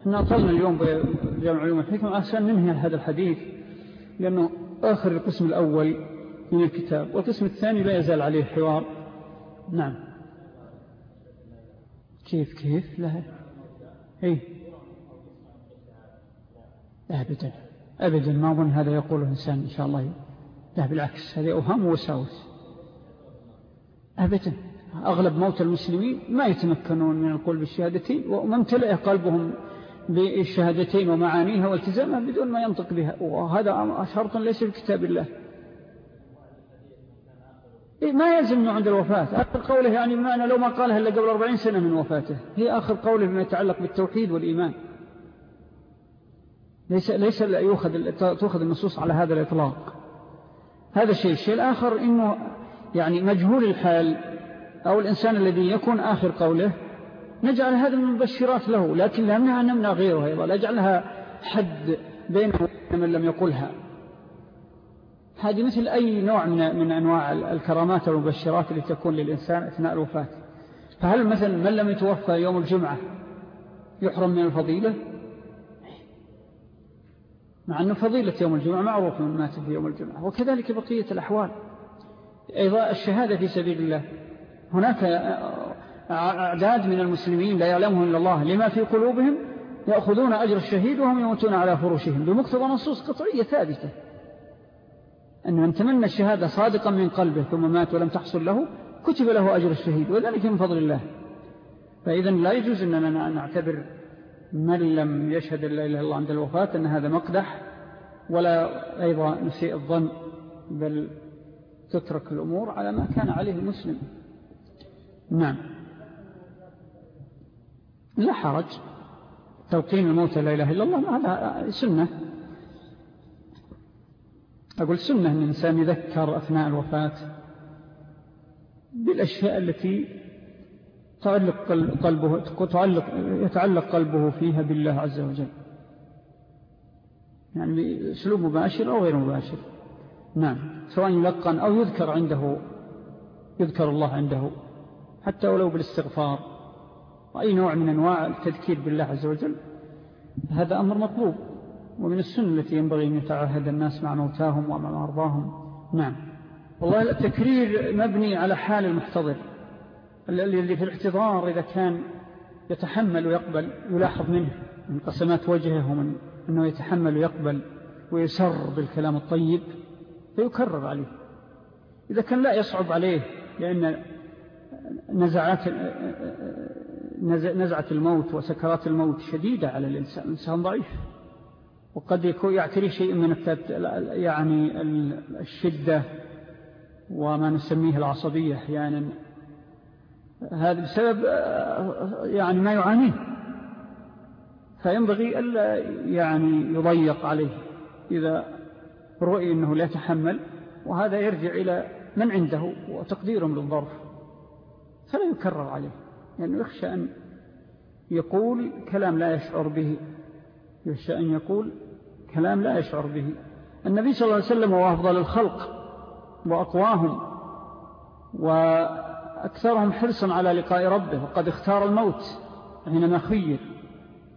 إحنا أطلنا اليوم بجامع علوم الحكمة عشان ننهي هذا الحديث لأنه آخر القسم الأول من الكتاب والقسم الثاني لا يزال عليه حوار. نعم. كيف كيف؟ لا. إيه. أبدا. أبدا. ما أظن هذا يقوله إنسان إن شاء الله. لا بالعكس هذه أوهام وساوس. أبدا أغلب موت المسلمين ما يتمكنون من القول بالشهادتين وممتلئ قلبهم بالشهادتين ومعانيها والتزامها بدون ما ينطق بها. وهذا شرط ليس في كتاب الله. إيه، ما يلزم عند الوفاة. آخر قوله يعني بمعنى لو ما قالها إلا قبل أربعين سنة من وفاته. هي آخر قوله فيما يتعلق بالتوحيد والإيمان. ليس, ليس يؤخذ تأخذ النصوص على هذا الإطلاق. هذا الشيء الشيء الآخر إنه يعني مجهول الحال أو الإنسان الذي يكون آخر قوله نجعل هذا من المبشرات له لكن لا نمنع غيره أيضا نجعلها حد بينه وبين من لم يقولها هذه مثل أي نوع من, من أنواع الكرامات والمبشرات اللي تكون للإنسان أثناء الوفاة. فهل مثلا من لم يتوفى يوم الجمعة يحرم من الفضيلة؟ مع أنه فضيلة يوم الجمعة معروف من مات في يوم الجمعة. وكذلك بقية الأحوال. أيضا الشهادة في سبيل الله. هناك أعداد من المسلمين لا يعلمهم إلا الله. لما في قلوبهم؟ يأخذون أجر الشهيد وهم يموتون على فروشهم. بمقتضى نصوص قطعية ثابتة. أن من تمنى الشهادة صادقا من قلبه ثم مات ولم تحصل له كتب له أجر الشهيد. وذلك من فضل الله. فإذا لا يجوز أننا نعتبر من لم يشهد الله إلا الله عند الوفاة أن هذا مقدح ولا أيضا نسيء الظن بل تترك الأمور على ما كان عليه المسلم. نعم. لا حرج. توقين الموت لا إله إلا الله هذا سنة. أقول سنة أن الإنسان يذكر أثناء الوفاة بالأشياء التي تعلق قلبه تعلق يتعلق قلبه فيها بالله عز وجل. يعني بأسلوب مباشر أو غير مباشر. نعم. سواء يلقن أو يذكر عنده يذكر الله عنده. حتى ولو بالاستغفار. وأي نوع من أنواع التذكير بالله عز وجل هذا أمر مطلوب. ومن السنة التي ينبغي أن يتعهد الناس مع موتاهم ومع مرضاهم. نعم. والله التكرير مبني على حال المحتضر. الذي في الاحتضار إذا كان يتحمل ويقبل يلاحظ منه من قسمات وجهه ومن أنه يتحمل ويقبل ويسر بالكلام الطيب فيكرر عليه. إذا كان لا يصعب عليه لأن نزعات نزعة الموت وسكرات الموت شديدة على الإنسان الإنسان ضعيف. وقد يعتري شيء من يعني الشدة وما نسميه العصبية أحيانا. هذا بسبب يعني ما يعانيه. فينبغي ألا يعني يضيق عليه إذا رؤي أنه لا يتحمل وهذا يرجع إلى من عنده وتقديرهم للظرف. فلا يكرر عليه يعني يخشى أن يقول كلام لا يشعر به. يخشى أن يقول كلام لا يشعر به. النبي صلى الله عليه وسلم هو أفضل الخلق وأقواهم وأكثرهم حرصا على لقاء ربه وقد اختار الموت حينما خير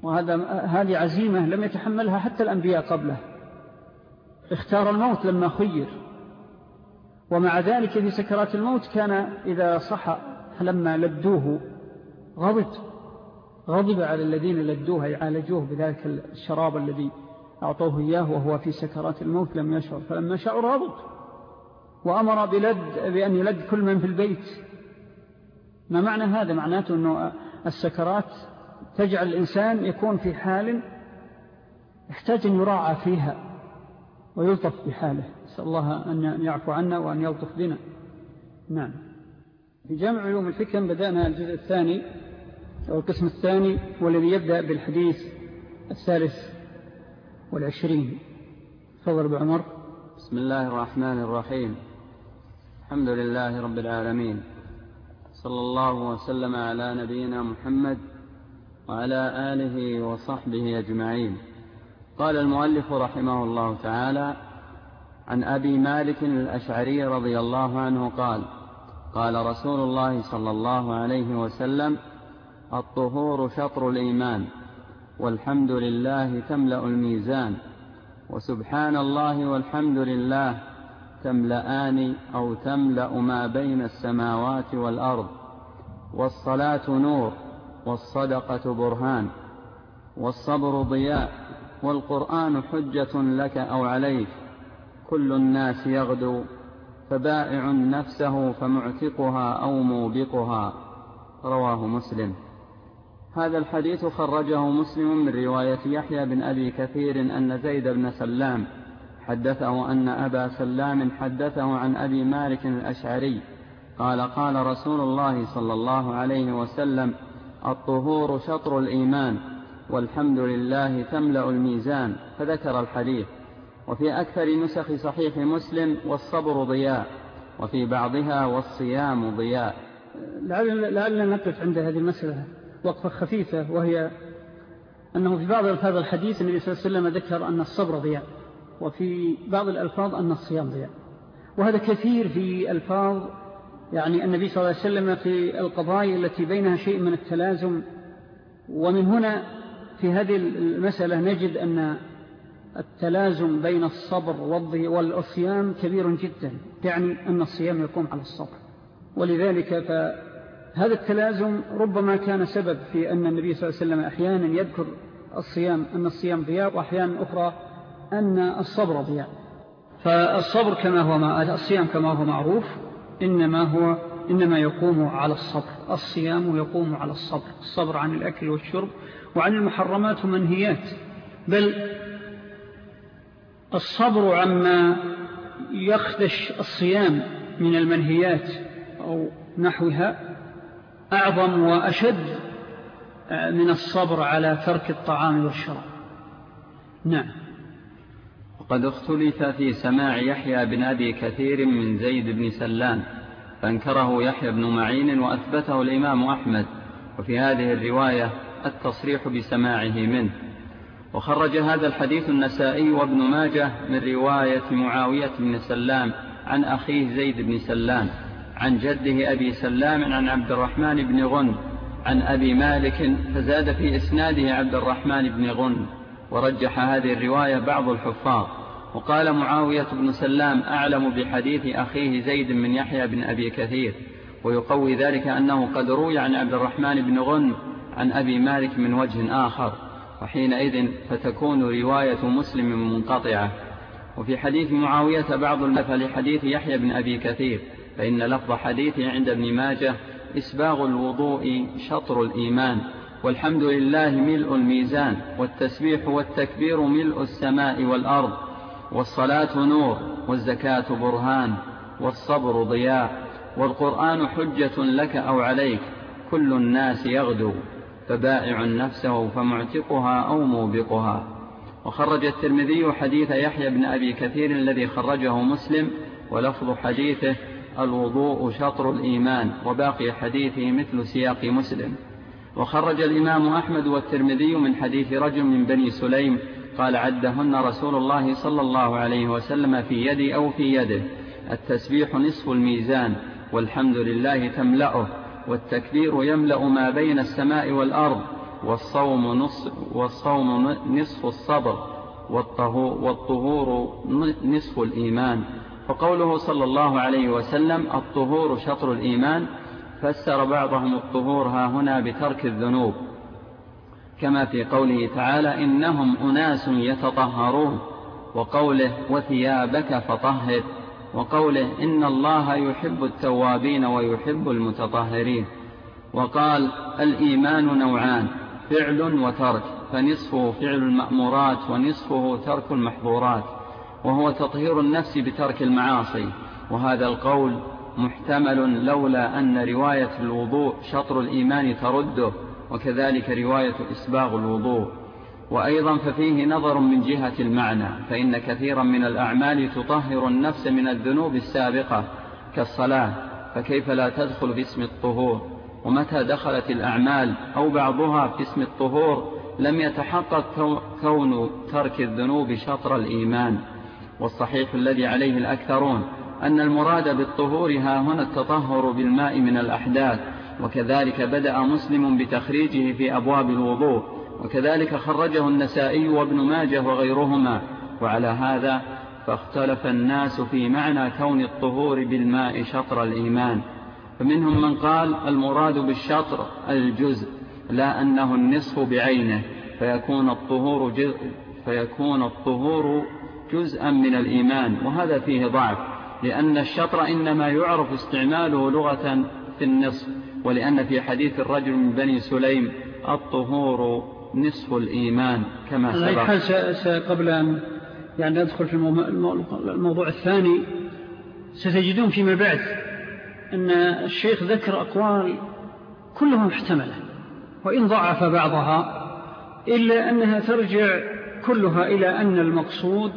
وهذا هذه عزيمة لم يتحملها حتى الأنبياء قبله. اختار الموت لما خير ومع ذلك في سكرات الموت كان إذا صح لما لدوه غضب. غضب على الذين لدوه يعالجوه بذلك الشراب الذي أعطوه إياه وهو في سكرات الموت لم يشعر. فلما شعر غضب. وأمر بلد بأن يلد كل من في البيت. ما معنى هذا؟ معناته أنه السكرات تجعل الإنسان يكون في حال يحتاج أن يراعى فيها ويلطف بحاله. نسأل الله أن يعفو عنا وأن يلطف بنا. نعم. في جامع علوم الحكم بدأنا الجزء الثاني أو القسم الثاني والذي يبدأ بالحديث الثالث والعشرين. فضل بعمر بسم الله الرحمن الرحيم. الحمد لله رب العالمين. صلى الله وسلم على نبينا محمد وعلى آله وصحبه أجمعين. قال المؤلف رحمه الله تعالى عن أبي مالك الأشعري رضي الله عنه قال قال رسول الله صلى الله عليه وسلم الطهور شطر الإيمان والحمد لله تملأ الميزان وسبحان الله والحمد لله تملأان أو تملأ ما بين السماوات والأرض والصلاة نور والصدقة برهان والصبر ضياء والقرآن حجة لك أو عليك. كل الناس يغدو فبائع نفسه فمعتقها أو موبقها. رواه مسلم. هذا الحديث خرجه مسلم من رواية يحيى بن أبي كثير أن زيد بن سلام حدثه أن أبا سلام حدثه عن أبي مالك الأشعري قال قال رسول الله صلى الله عليه وسلم الطهور شطر الإيمان والحمد لله تملأ الميزان فذكر الحديث. وفي أكثر نسخ صحيح مسلم والصبر ضياء وفي بعضها والصيام ضياء. لعلنا نقف عند هذه المسألة وقفة خفيفة وهي أنه في بعض الفاظ الحديث النبي صلى الله عليه وسلم ذكر أن الصبر ضياء. وفي بعض الألفاظ أن الصيام ضياء وهذا كثير في ألفاظ يعني النبي صلى الله عليه وسلم في القضايا التي بينها شيء من التلازم. ومن هنا في هذه المسألة نجد أن التلازم بين الصبر والصيام كبير جدا. يعني أن الصيام يقوم على الصبر. ولذلك فهذا التلازم ربما كان سبب في أن النبي صلى الله عليه وسلم أحيانا يذكر الصيام أن الصيام ضياء وأحيانا أخرى أن الصبر ضياء فالصبر كما هو الصيام كما هو معروف إنما هو إنما يقوم على الصبر. الصيام يقوم على الصبر. الصبر عن الأكل والشرب وعن المحرمات ومنهيات بل الصبر عما يخدش الصيام من المنهيات أو نحوها أعظم وأشد من الصبر على ترك الطعام والشراب. نعم. وقد اختلف في سماع يحيى بن أبي كثير من زيد بن سلان فانكره يحيى بن معين وأثبته الإمام أحمد وفي هذه الرواية التصريح بسماعه منه. وخرج هذا الحديث النسائي وابن ماجه من رواية معاوية بن سلام عن أخيه زيد بن سلام عن جده أبي سلام عن عبد الرحمن بن غن عن أبي مالك فزاد في إسناده عبد الرحمن بن غن. ورجح هذه الرواية بعض الحفاظ. وقال معاوية بن سلام أعلم بحديث أخيه زيد من يحيى بن أبي كثير ويقوي ذلك أنه قد روي عن عبد الرحمن بن غن عن أبي مالك من وجه آخر. وحينئذ فتكون رواية مسلم منقطعة. وفي حديث معاوية بعض اللفة لحديث يحيى بن أبي كثير فإن لفظ حديثه عند ابن ماجه إسباغ الوضوء شطر الإيمان. والحمد لله ملء الميزان والتسبيح والتكبير ملء السماء والأرض والصلاة نور والزكاة برهان والصبر ضياء والقرآن حجة لك أو عليك كل الناس يغدو فبائع نفسه فمعتقها أو موبقها. وخرج الترمذي حديث يحيى بن أبي كثير الذي خرجه مسلم ولفظ حديثه الوضوء شطر الإيمان وباقي حديثه مثل سياق مسلم. وخرج الإمام أحمد والترمذي من حديث رجل من بني سليم قال عدهن رسول الله صلى الله عليه وسلم في يدي أو في يده. التسبيح نصف الميزان والحمد لله تملأه والتكبير يملأ ما بين السماء والأرض والصوم نصف, والصوم نصف الصبر والطهور نصف الإيمان. وقوله صلى الله عليه وسلم الطهور شطر الإيمان فسر بعضهم الطهور ها هنا بترك الذنوب. كما في قوله تعالى إنهم أناس يتطهرون وقوله وثيابك فطهر وقوله إن الله يحب التوابين ويحب المتطهرين. وقال الإيمان نوعان فعل وترك فنصفه فعل المأمورات ونصفه ترك المحظورات وهو تطهير النفس بترك المعاصي. وهذا القول محتمل لولا أن رواية الوضوء شطر الإيمان ترده وكذلك رواية إسباغ الوضوء. وأيضا ففيه نظر من جهة المعنى فإن كثيرا من الأعمال تطهر النفس من الذنوب السابقة كالصلاة فكيف لا تدخل في اسم الطهور؟ ومتى دخلت الأعمال أو بعضها في اسم الطهور لم يتحقق كون ترك الذنوب شطر الإيمان؟ والصحيح الذي عليه الأكثرون أن المراد بالطهور ها هنا التطهر بالماء من الأحداث وكذلك بدأ مسلم بتخريجه في أبواب الوضوء وكذلك خرجه النسائي وابن ماجه وغيرهما وعلى هذا فاختلف الناس في معنى كون الطهور بالماء شطر الإيمان. فمنهم من قال المراد بالشطر الجزء لا أنه النصف بعينه فيكون الطهور, فيكون الطهور جزءا من الإيمان وهذا فيه ضعف. لأن الشطر إنما يعرف استعماله لغة في النصف ولأن في حديث الرجل من بني سليم الطهور نصف الإيمان كما سبق. قبل أن يعني ندخل في الموضوع الثاني. ستجدون فيما بعد أن الشيخ ذكر أقوال كلها محتملة وإن ضعف بعضها إلا أنها ترجع كلها إلى أن المقصود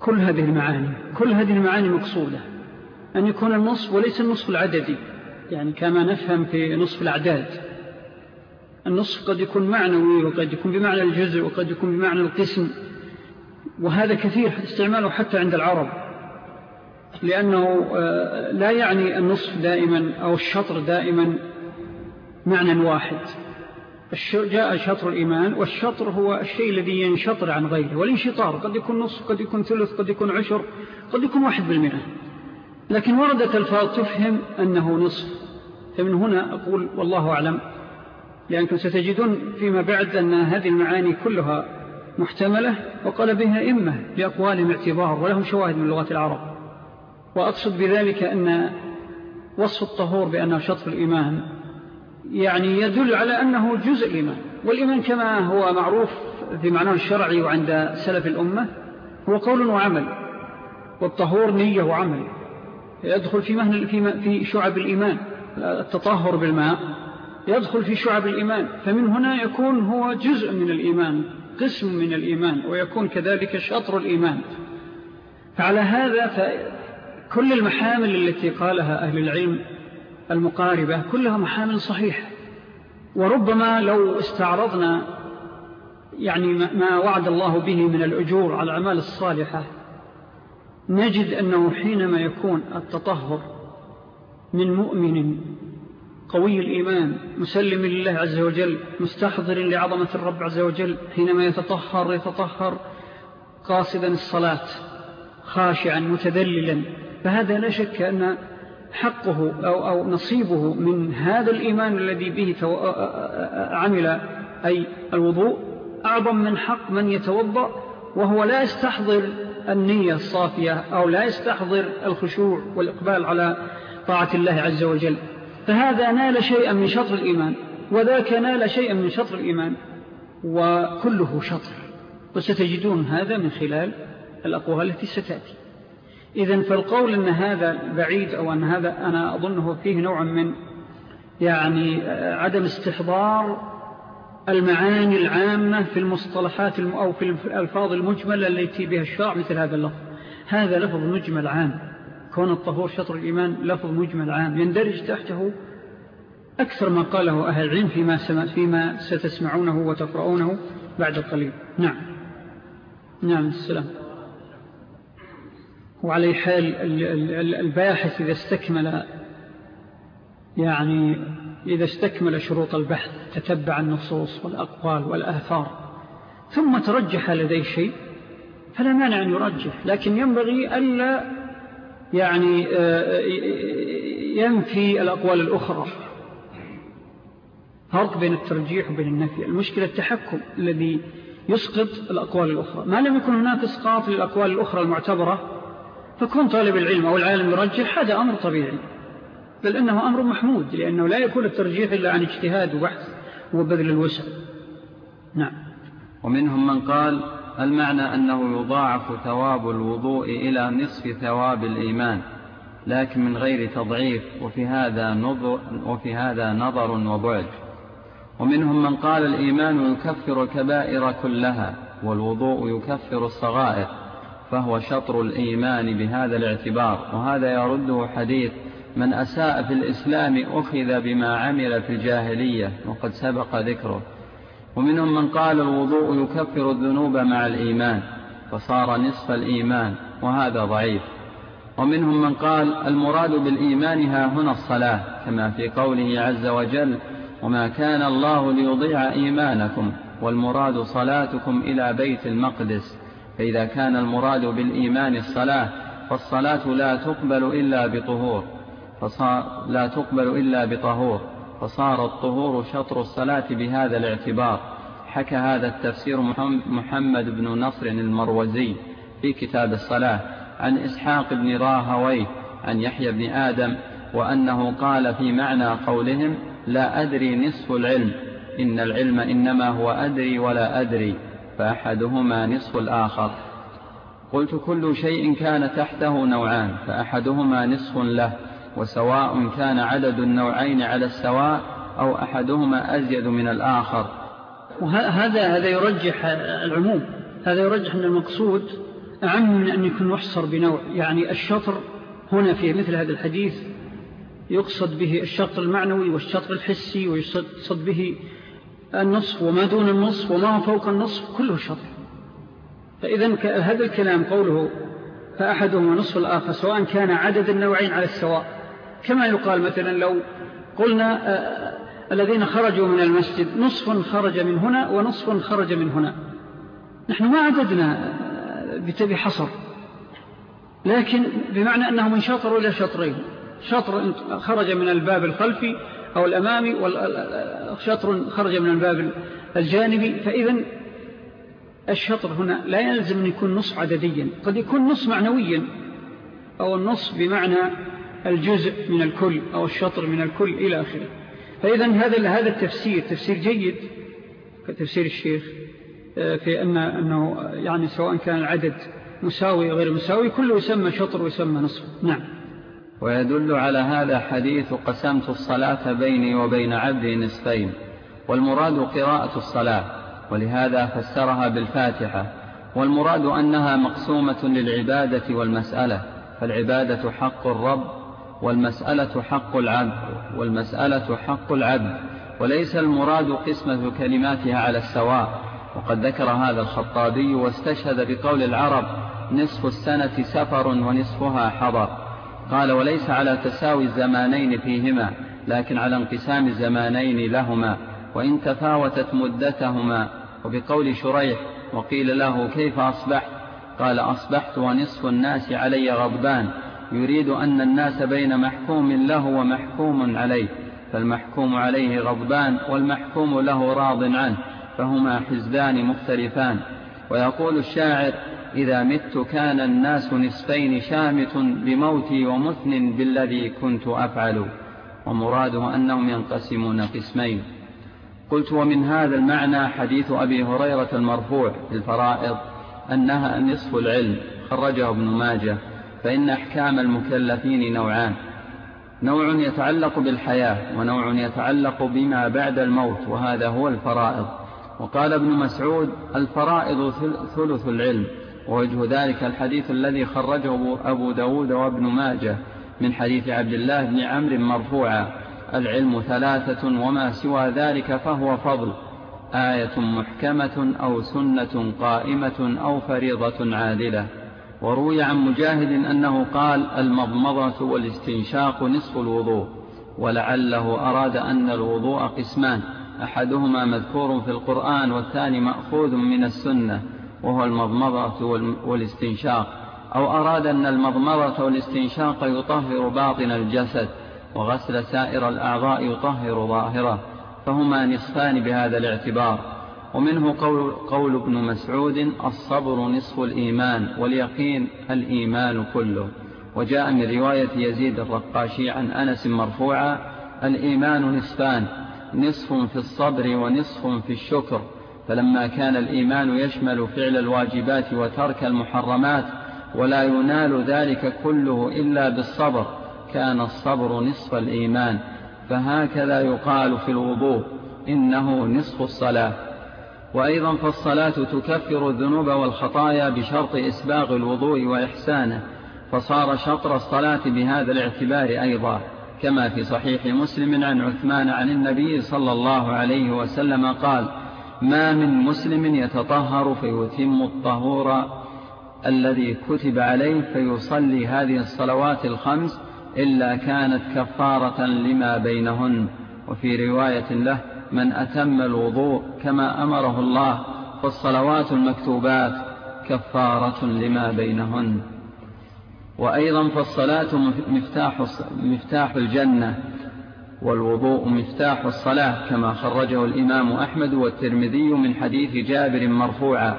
كل هذه المعاني كل هذه المعاني مقصودة. أن يكون النصف وليس النصف العددي يعني كما نفهم في نصف الأعداد. النصف قد يكون معنوي وقد يكون بمعنى الجزء وقد يكون بمعنى القسم. وهذا كثير استعماله حتى عند العرب. لأنه آه، لا يعني النصف دائما أو الشطر دائما معنى واحد. جاء شطر الإيمان والشطر هو الشيء الذي ينشطر عن غيره والانشطار قد يكون نصف قد يكون ثلث قد يكون عشر قد يكون واحد بالمئة. لكن وردت الفاظ تفهم أنه نصف. فمن هنا أقول والله أعلم لأنكم ستجدون فيما بعد أن هذه المعاني كلها محتملة وقال بها إمة لأقوالهم اعتبار ولهم شواهد من لغة العرب. وأقصد بذلك أن وصف الطهور بأنه شطر الإيمان يعني يدل على أنه جزء الإيمان والإيمان كما هو معروف في معناه الشرعي وعند سلف الأمة هو قول وعمل والطهور نية وعمل. يدخل في, مهن في, في شعب الإيمان التطهر بالماء. يدخل في شعب الإيمان فمن هنا يكون هو جزء من الإيمان قسم من الإيمان ويكون كذلك شطر الإيمان. فعلى هذا كل المحامل التي قالها أهل العلم المقاربة كلها محامل صحيحة وربما لو استعرضنا يعني ما وعد الله به من الأجور على الأعمال الصالحة نجد أنه حينما يكون التطهر من مؤمن قوي الإيمان مسلم لله عز وجل مستحضر لعظمة الرب عز وجل حينما يتطهر يتطهر قاصدا الصلاة خاشعا متذللا فهذا لا شك أن حقه أو, أو نصيبه من هذا الإيمان الذي به عمل أي الوضوء أعظم من حق من يتوضأ وهو لا يستحضر النية الصافية أو لا يستحضر الخشوع والإقبال على طاعة الله عز وجل. فهذا نال شيئا من شطر الإيمان وذاك نال شيئا من شطر الإيمان وكله شطر. وستجدون هذا من خلال الأقوال التي ستأتي. إذن فالقول أن هذا بعيد أو أن هذا أنا أظنه فيه نوع من يعني عدم استحضار المعاني العامة في المصطلحات أو في الألفاظ المجملة التي بها الشرع مثل هذا اللفظ. هذا لفظ مجمل عام. كون الطهور شطر الإيمان لفظ مجمل عام. يندرج تحته أكثر ما قاله أهل العلم فيما, فيما ستسمعونه وتقرؤونه بعد القليل. نعم. نعم السلام. وعلى حال الباحث إذا استكمل يعني إذا استكمل شروط البحث تتبع النصوص والأقوال والآثار ثم ترجح لديه شيء فلا مانع أن يرجح لكن ينبغي ألا يعني آه، ينفي الأقوال الأخرى. فرق بين الترجيح وبين النفي. المشكلة التحكم الذي يسقط الأقوال الأخرى. ما لم يكن هناك إسقاط للأقوال الأخرى المعتبرة فكون طالب العلم أو العالم يرجح هذا أمر طبيعي. بل إنه أمر محمود لأنه لا يكون الترجيح إلا عن اجتهاد وبحث وبذل الوسع. نعم. ومنهم من قال المعنى أنه يضاعف ثواب الوضوء إلى نصف ثواب الإيمان لكن من غير تضعيف وفي هذا نظر, وفي هذا نظر وبعد. ومنهم من قال الإيمان يكفر الكبائر كلها والوضوء يكفر الصغائر. فهو شطر الإيمان بهذا الاعتبار. وهذا يرده حديث من أساء في الإسلام أخذ بما عمل في الجاهلية وقد سبق ذكره. ومنهم من قال الوضوء يكفر الذنوب مع الإيمان. فصار نصف الإيمان وهذا ضعيف. ومنهم من قال المراد بالإيمان ها هنا الصلاة كما في قوله عز وجل وما كان الله ليضيع إيمانكم والمراد صلاتكم إلى بيت المقدس. فإذا كان المراد بالإيمان الصلاة فالصلاة لا تقبل إلا بطهور فصار لا تقبل إلا بطهور فصار الطهور شطر الصلاة بهذا الاعتبار. حكى هذا التفسير محمد بن نصر المروزي في كتاب الصلاة عن إسحاق بن راهويه عن يحيى بن آدم وأنه قال في معنى قولهم لا أدري نصف العلم إن العلم إنما هو أدري ولا أدري. فأحدهما نصف الآخر. قلت كل شيء كان تحته نوعان فأحدهما نصف له وسواء كان عدد النوعين على السواء أو أحدهما أزيد من الآخر. وهذا هذا يرجح العموم. هذا يرجح أن المقصود أعم من أن يكون محصر بنوع. يعني الشطر هنا في مثل هذا الحديث يقصد به الشطر المعنوي والشطر الحسي ويقصد به النصف وما دون النصف وما فوق النصف كله شطر فإذا هذا الكلام قوله فأحدهما نصف الآخر سواء كان عدد النوعين على السواء. كما يقال مثلا لو قلنا آه، آه، الذين خرجوا من المسجد نصف خرج من هنا ونصف خرج من هنا. نحن ما عددنا آه، بتبي حصر. لكن بمعنى أنه من شطر إلى شطرين. شطر خرج من الباب الخلفي أو الأمامي وشطر خرج من الباب الجانبي فإذا الشطر هنا لا يلزم أن يكون نص عدديا قد يكون نص معنويا أو النص بمعنى الجزء من الكل أو الشطر من الكل إلى آخره. فإذا هذا هذا التفسير تفسير جيد كتفسير الشيخ آه، في أن أنه يعني سواء كان العدد مساوي غير مساوي كله يسمى شطر ويسمى نصف نعم. ويدل على هذا حديث قسمت الصلاة بيني وبين عبدي نصفين والمراد قراءة الصلاة ولهذا فسرها بالفاتحة والمراد أنها مقسومة للعبادة والمسألة فالعبادة حق الرب والمسألة حق العبد والمسألة حق العبد وليس المراد قسمة كلماتها على السواء وقد ذكر هذا الخطابي واستشهد بقول العرب نصف السنة سفر ونصفها حضر قال وليس على تساوي الزمانين فيهما لكن على انقسام الزمانين لهما وإن تفاوتت مدتهما. وبقول شريح وقيل له كيف أصبحت؟ قال أصبحت ونصف الناس علي غضبان. يريد أن الناس بين محكوم له ومحكوم عليه فالمحكوم عليه غضبان والمحكوم له راض عنه فهما حزبان مختلفان. ويقول الشاعر إذا مت كان الناس نصفين شامت بموتي ومثن بالذي كنت أفعل. ومراده أنهم ينقسمون قسمين قلت ومن هذا المعنى حديث أبي هريرة المرفوع في الفرائض أنها نصف العلم. خرجه ابن ماجه. فإن أحكام المكلفين نوعان. نوع يتعلق بالحياة ونوع يتعلق بما بعد الموت وهذا هو الفرائض. وقال ابن مسعود الفرائض ثلث العلم. ووجه ذلك الحديث الذي خرجه أبو داود وابن ماجه من حديث عبد الله بن عمرو مرفوعا. العلم ثلاثة وما سوى ذلك فهو فضل. آية محكمة أو سنة قائمة أو فريضة عادلة. وروي عن مجاهد أنه قال المضمضة والاستنشاق نصف الوضوء. ولعله أراد أن الوضوء قسمان. أحدهما مذكور في القرآن والثاني مأخوذ من السنة. وهو المضمضة والاستنشاق أو أراد أن المضمضة والاستنشاق يطهر باطن الجسد وغسل سائر الأعضاء يطهر ظاهره فهما نصفان بهذا الاعتبار. ومنه قول, قول ابن مسعود الصبر نصف الإيمان واليقين الإيمان كله. وجاء من رواية يزيد الرقاشي عن أنس مرفوعا الإيمان نصفان نصف في الصبر ونصف في الشكر. فلما كان الإيمان يشمل فعل الواجبات وترك المحرمات ولا ينال ذلك كله إلا بالصبر كان الصبر نصف الإيمان. فهكذا يقال في الوضوء إنه نصف الصلاة. وأيضا فالصلاة تكفر الذنوب والخطايا بشرط إسباغ الوضوء وإحسانه فصار شطر الصلاة بهذا الاعتبار أيضا كما في صحيح مسلم عن عثمان عن النبي صلى الله عليه وسلم قال ما من مسلم يتطهر فيتم الطهور الذي كتب عليه فيصلي هذه الصلوات الخمس إلا كانت كفارة لما بينهن. وفي رواية له من أتم الوضوء كما أمره الله فالصلوات المكتوبات كفارة لما بينهن. وأيضا فالصلاة مفتاح, مفتاح الجنة. والوضوء مفتاح الصلاة كما خرجه الإمام أحمد والترمذي من حديث جابر مرفوعا.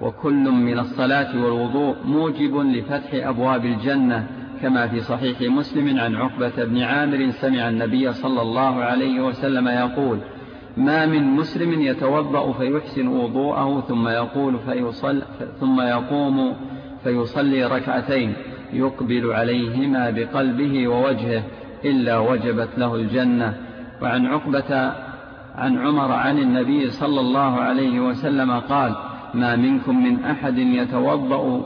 وكل من الصلاة والوضوء موجب لفتح أبواب الجنة كما في صحيح مسلم عن عقبة بن عامر سمع النبي صلى الله عليه وسلم يقول ما من مسلم يتوضأ فيحسن وضوءه ثم يقول فيصل ثم يقوم فيصلي ركعتين يقبل عليهما بقلبه ووجهه إلا وجبت له الجنة. وعن عقبة عن عمر عن النبي صلى الله عليه وسلم قال ما منكم من أحد يتوضأ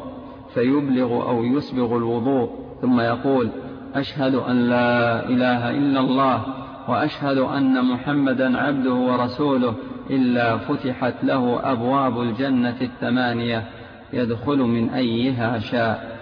فيبلغ أو يسبغ الوضوء. ثم يقول أشهد أن لا إله إلا الله وأشهد أن محمدا عبده ورسوله إلا فتحت له أبواب الجنة الثمانية يدخل من أيها شاء.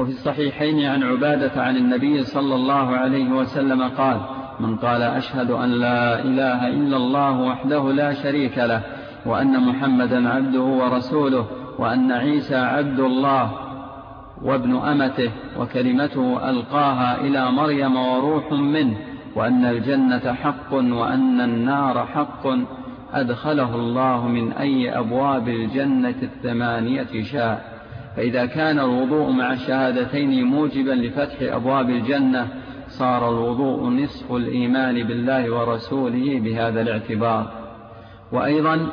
وفي الصحيحين عن عبادة عن النبي صلى الله عليه وسلم قال من قال أشهد أن لا إله إلا الله وحده لا شريك له وأن محمدا عبده ورسوله وأن عيسى عبد الله وابن أمته وكلمته ألقاها إلى مريم وروح منه وأن الجنة حق وأن النار حق أدخله الله من أي أبواب الجنة الثمانية شاء. فإذا كان الوضوء مع الشهادتين موجبا لفتح أبواب الجنة صار الوضوء نصف الإيمان بالله ورسوله بهذا الاعتبار. وأيضا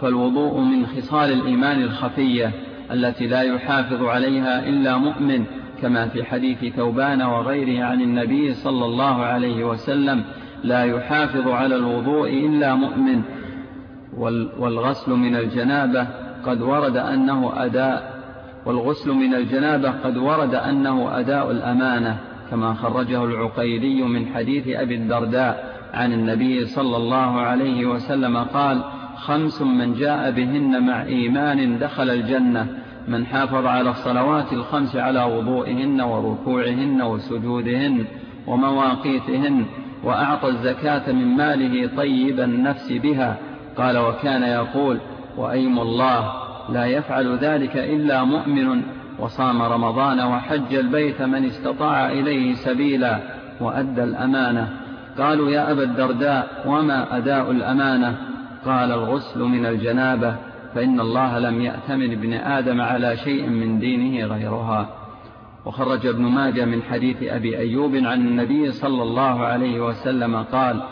فالوضوء من خصال الإيمان الخفية التي لا يحافظ عليها إلا مؤمن كما في حديث ثوبان وغيره عن النبي صلى الله عليه وسلم لا يحافظ على الوضوء إلا مؤمن. والغسل من الجنابة قد ورد أنه أداء والغسل من الجنابة قد ورد أنه أداء الأمانة كما خرجه العقيلي من حديث أبي الدرداء عن النبي صلى الله عليه وسلم قال خمس من جاء بهن مع إيمان دخل الجنة من حافظ على الصلوات الخمس على وضوئهن وركوعهن وسجودهن ومواقيتهن وأعطى الزكاة من ماله طيب النفس بها. قال وكان يقول وأيم الله لا يفعل ذلك إلا مؤمن وصام رمضان وحج البيت من استطاع إليه سبيلا وأدى الأمانة. قالوا يا أبا الدرداء وما أداء الأمانة؟ قال الغسل من الجنابة فإن الله لم يأتمن ابن آدم على شيء من دينه غيرها. وخرج ابن ماجه من حديث أبي أيوب عن النبي صلى الله عليه وسلم قال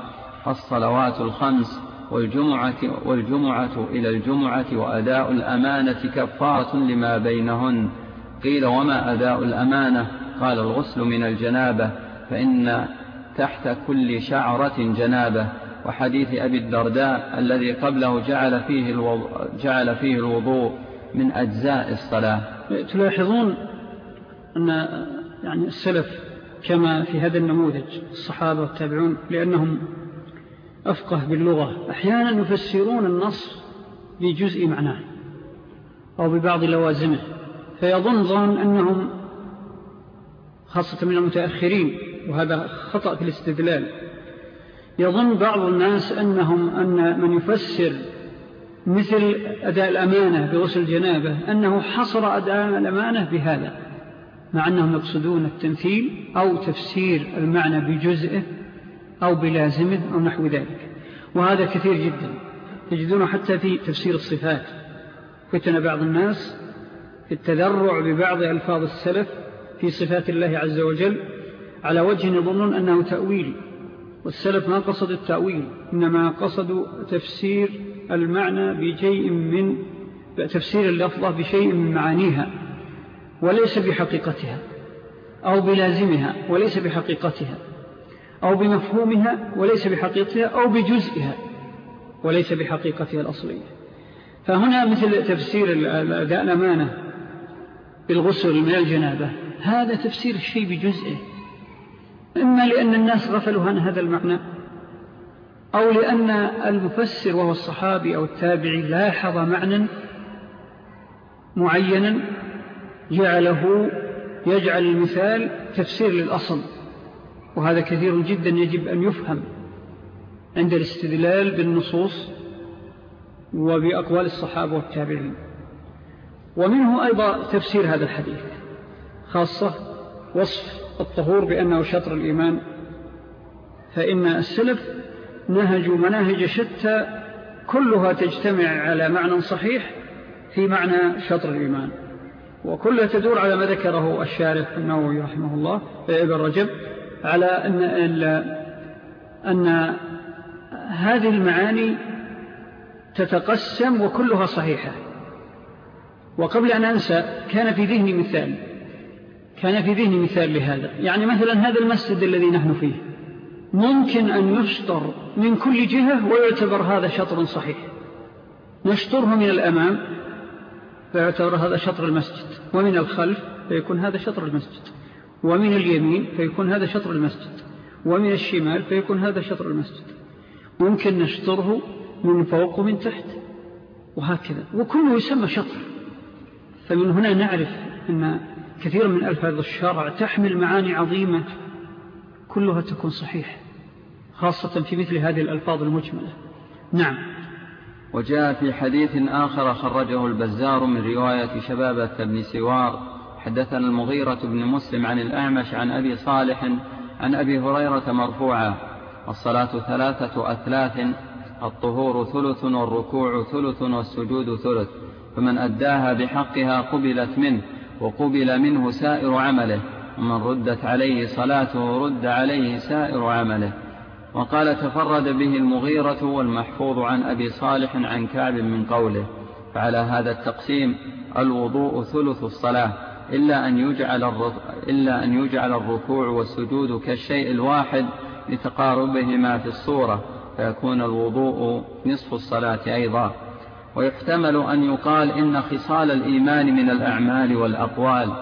الصلوات الخمس والجمعة, والجمعة إلى الجمعة وأداء الأمانة كفارة لما بينهن. قيل وما أداء الأمانة؟ قال الغسل من الجنابة فإن تحت كل شعرة جنابة. وحديث أبي الدرداء الذي قبله جعل فيه, الوضوء جعل فيه الوضوء من أجزاء الصلاة. تلاحظون أن يعني السلف كما في هذا النموذج الصحابة والتابعون لأنهم أفقه باللغة. أحيانا يفسرون النص بجزء معناه أو ببعض لوازمه. فيظن ظن أنهم خاصة من المتأخرين وهذا خطأ في الاستدلال. يظن بعض الناس أنهم أن من يفسر مثل أداء الأمانة بغسل الجنابة أنه حصر أداء الأمانة بهذا مع أنهم يقصدون التمثيل أو تفسير المعنى بجزئه أو بلازمه أو نحو ذلك. وهذا كثير جدا. تجدونه حتى في تفسير الصفات. فتن بعض الناس في التذرع ببعض ألفاظ السلف في صفات الله عز وجل على وجه يظنون أنه تأويل. والسلف ما قصد التأويل إنما قصدوا تفسير المعنى بشيء من تفسير اللفظة بشيء من معانيها وليس بحقيقتها أو بلازمها وليس بحقيقتها. أو بمفهومها وليس بحقيقتها أو بجزئها وليس بحقيقتها الأصلية. فهنا مثل تفسير الأداء الأمانة بالغسل من الجنابة هذا تفسير الشيء بجزئه. إما لأن الناس غفلوا عن هذا المعنى أو لأن المفسر وهو الصحابي أو التابعي لاحظ معنى معينا جعله يجعل المثال تفسير للأصل. وهذا كثير جدا يجب أن يفهم عند الاستدلال بالنصوص وبأقوال الصحابة والتابعين. ومنه أيضا تفسير هذا الحديث خاصة وصف الطهور بأنه شطر الإيمان. فإن السلف نهجوا مناهج شتى كلها تجتمع على معنى صحيح في معنى شطر الإيمان. وكلها تدور على ما ذكره الشارف النووي رحمه الله ابن رجب على أن, أن هذه المعاني تتقسم وكلها صحيحة. وقبل أن أنسى كان في ذهني مثال. كان في ذهني مثال لهذا. يعني مثلا هذا المسجد الذي نحن فيه. ممكن أن يشطر من كل جهة ويعتبر هذا شطر صحيح. نشطره من الأمام فيعتبر هذا شطر المسجد ومن الخلف فيكون هذا شطر المسجد. ومن اليمين فيكون هذا شطر المسجد ومن الشمال فيكون هذا شطر المسجد. ممكن نشطره من فوق ومن تحت وهكذا. وكله يسمى شطر. فمن هنا نعرف أن كثير من ألفاظ الشرع تحمل معاني عظيمة كلها تكون صحيح خاصة في مثل هذه الألفاظ المجملة. نعم. وجاء في حديث آخر خرجه البزار من رواية شبابة بن سوار حدثنا المغيرة بن مسلم عن الأعمش عن أبي صالح عن أبي هريرة مرفوعا. الصلاة ثلاثة أثلاث الطهور ثلث والركوع ثلث والسجود ثلث. فمن أداها بحقها قبلت منه وقبل منه سائر عمله. ومن ردت عليه صلاته رد عليه سائر عمله. وقال تفرد به المغيرة والمحفوظ عن أبي صالح عن كعب من قوله. فعلى هذا التقسيم الوضوء ثلث الصلاة. إلا أن يجعل, إلا أن يجعل الركوع والسجود كالشيء الواحد لتقاربهما في الصورة فيكون الوضوء نصف الصلاة أيضا. ويحتمل أن يقال إن خصال الإيمان من الأعمال والأقوال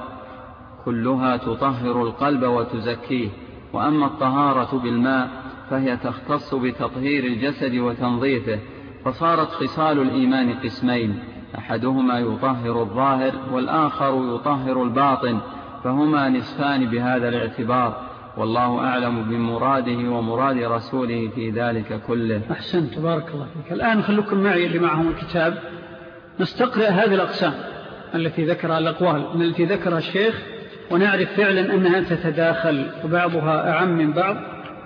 كلها تطهر القلب وتزكيه. وأما الطهارة بالماء فهي تختص بتطهير الجسد وتنظيفه. فصارت خصال الإيمان قسمين. أحدهما يطهر الظاهر والآخر يطهر الباطن فهما نصفان بهذا الاعتبار والله أعلم بمراده ومراد رسوله في ذلك كله. أحسن تبارك الله فيك. الآن خلوكم معي اللي معهم الكتاب. نستقرأ هذه الأقسام التي ذكرها الأقوال التي ذكرها الشيخ ونعرف فعلا أنها تتداخل وبعضها أعم من بعض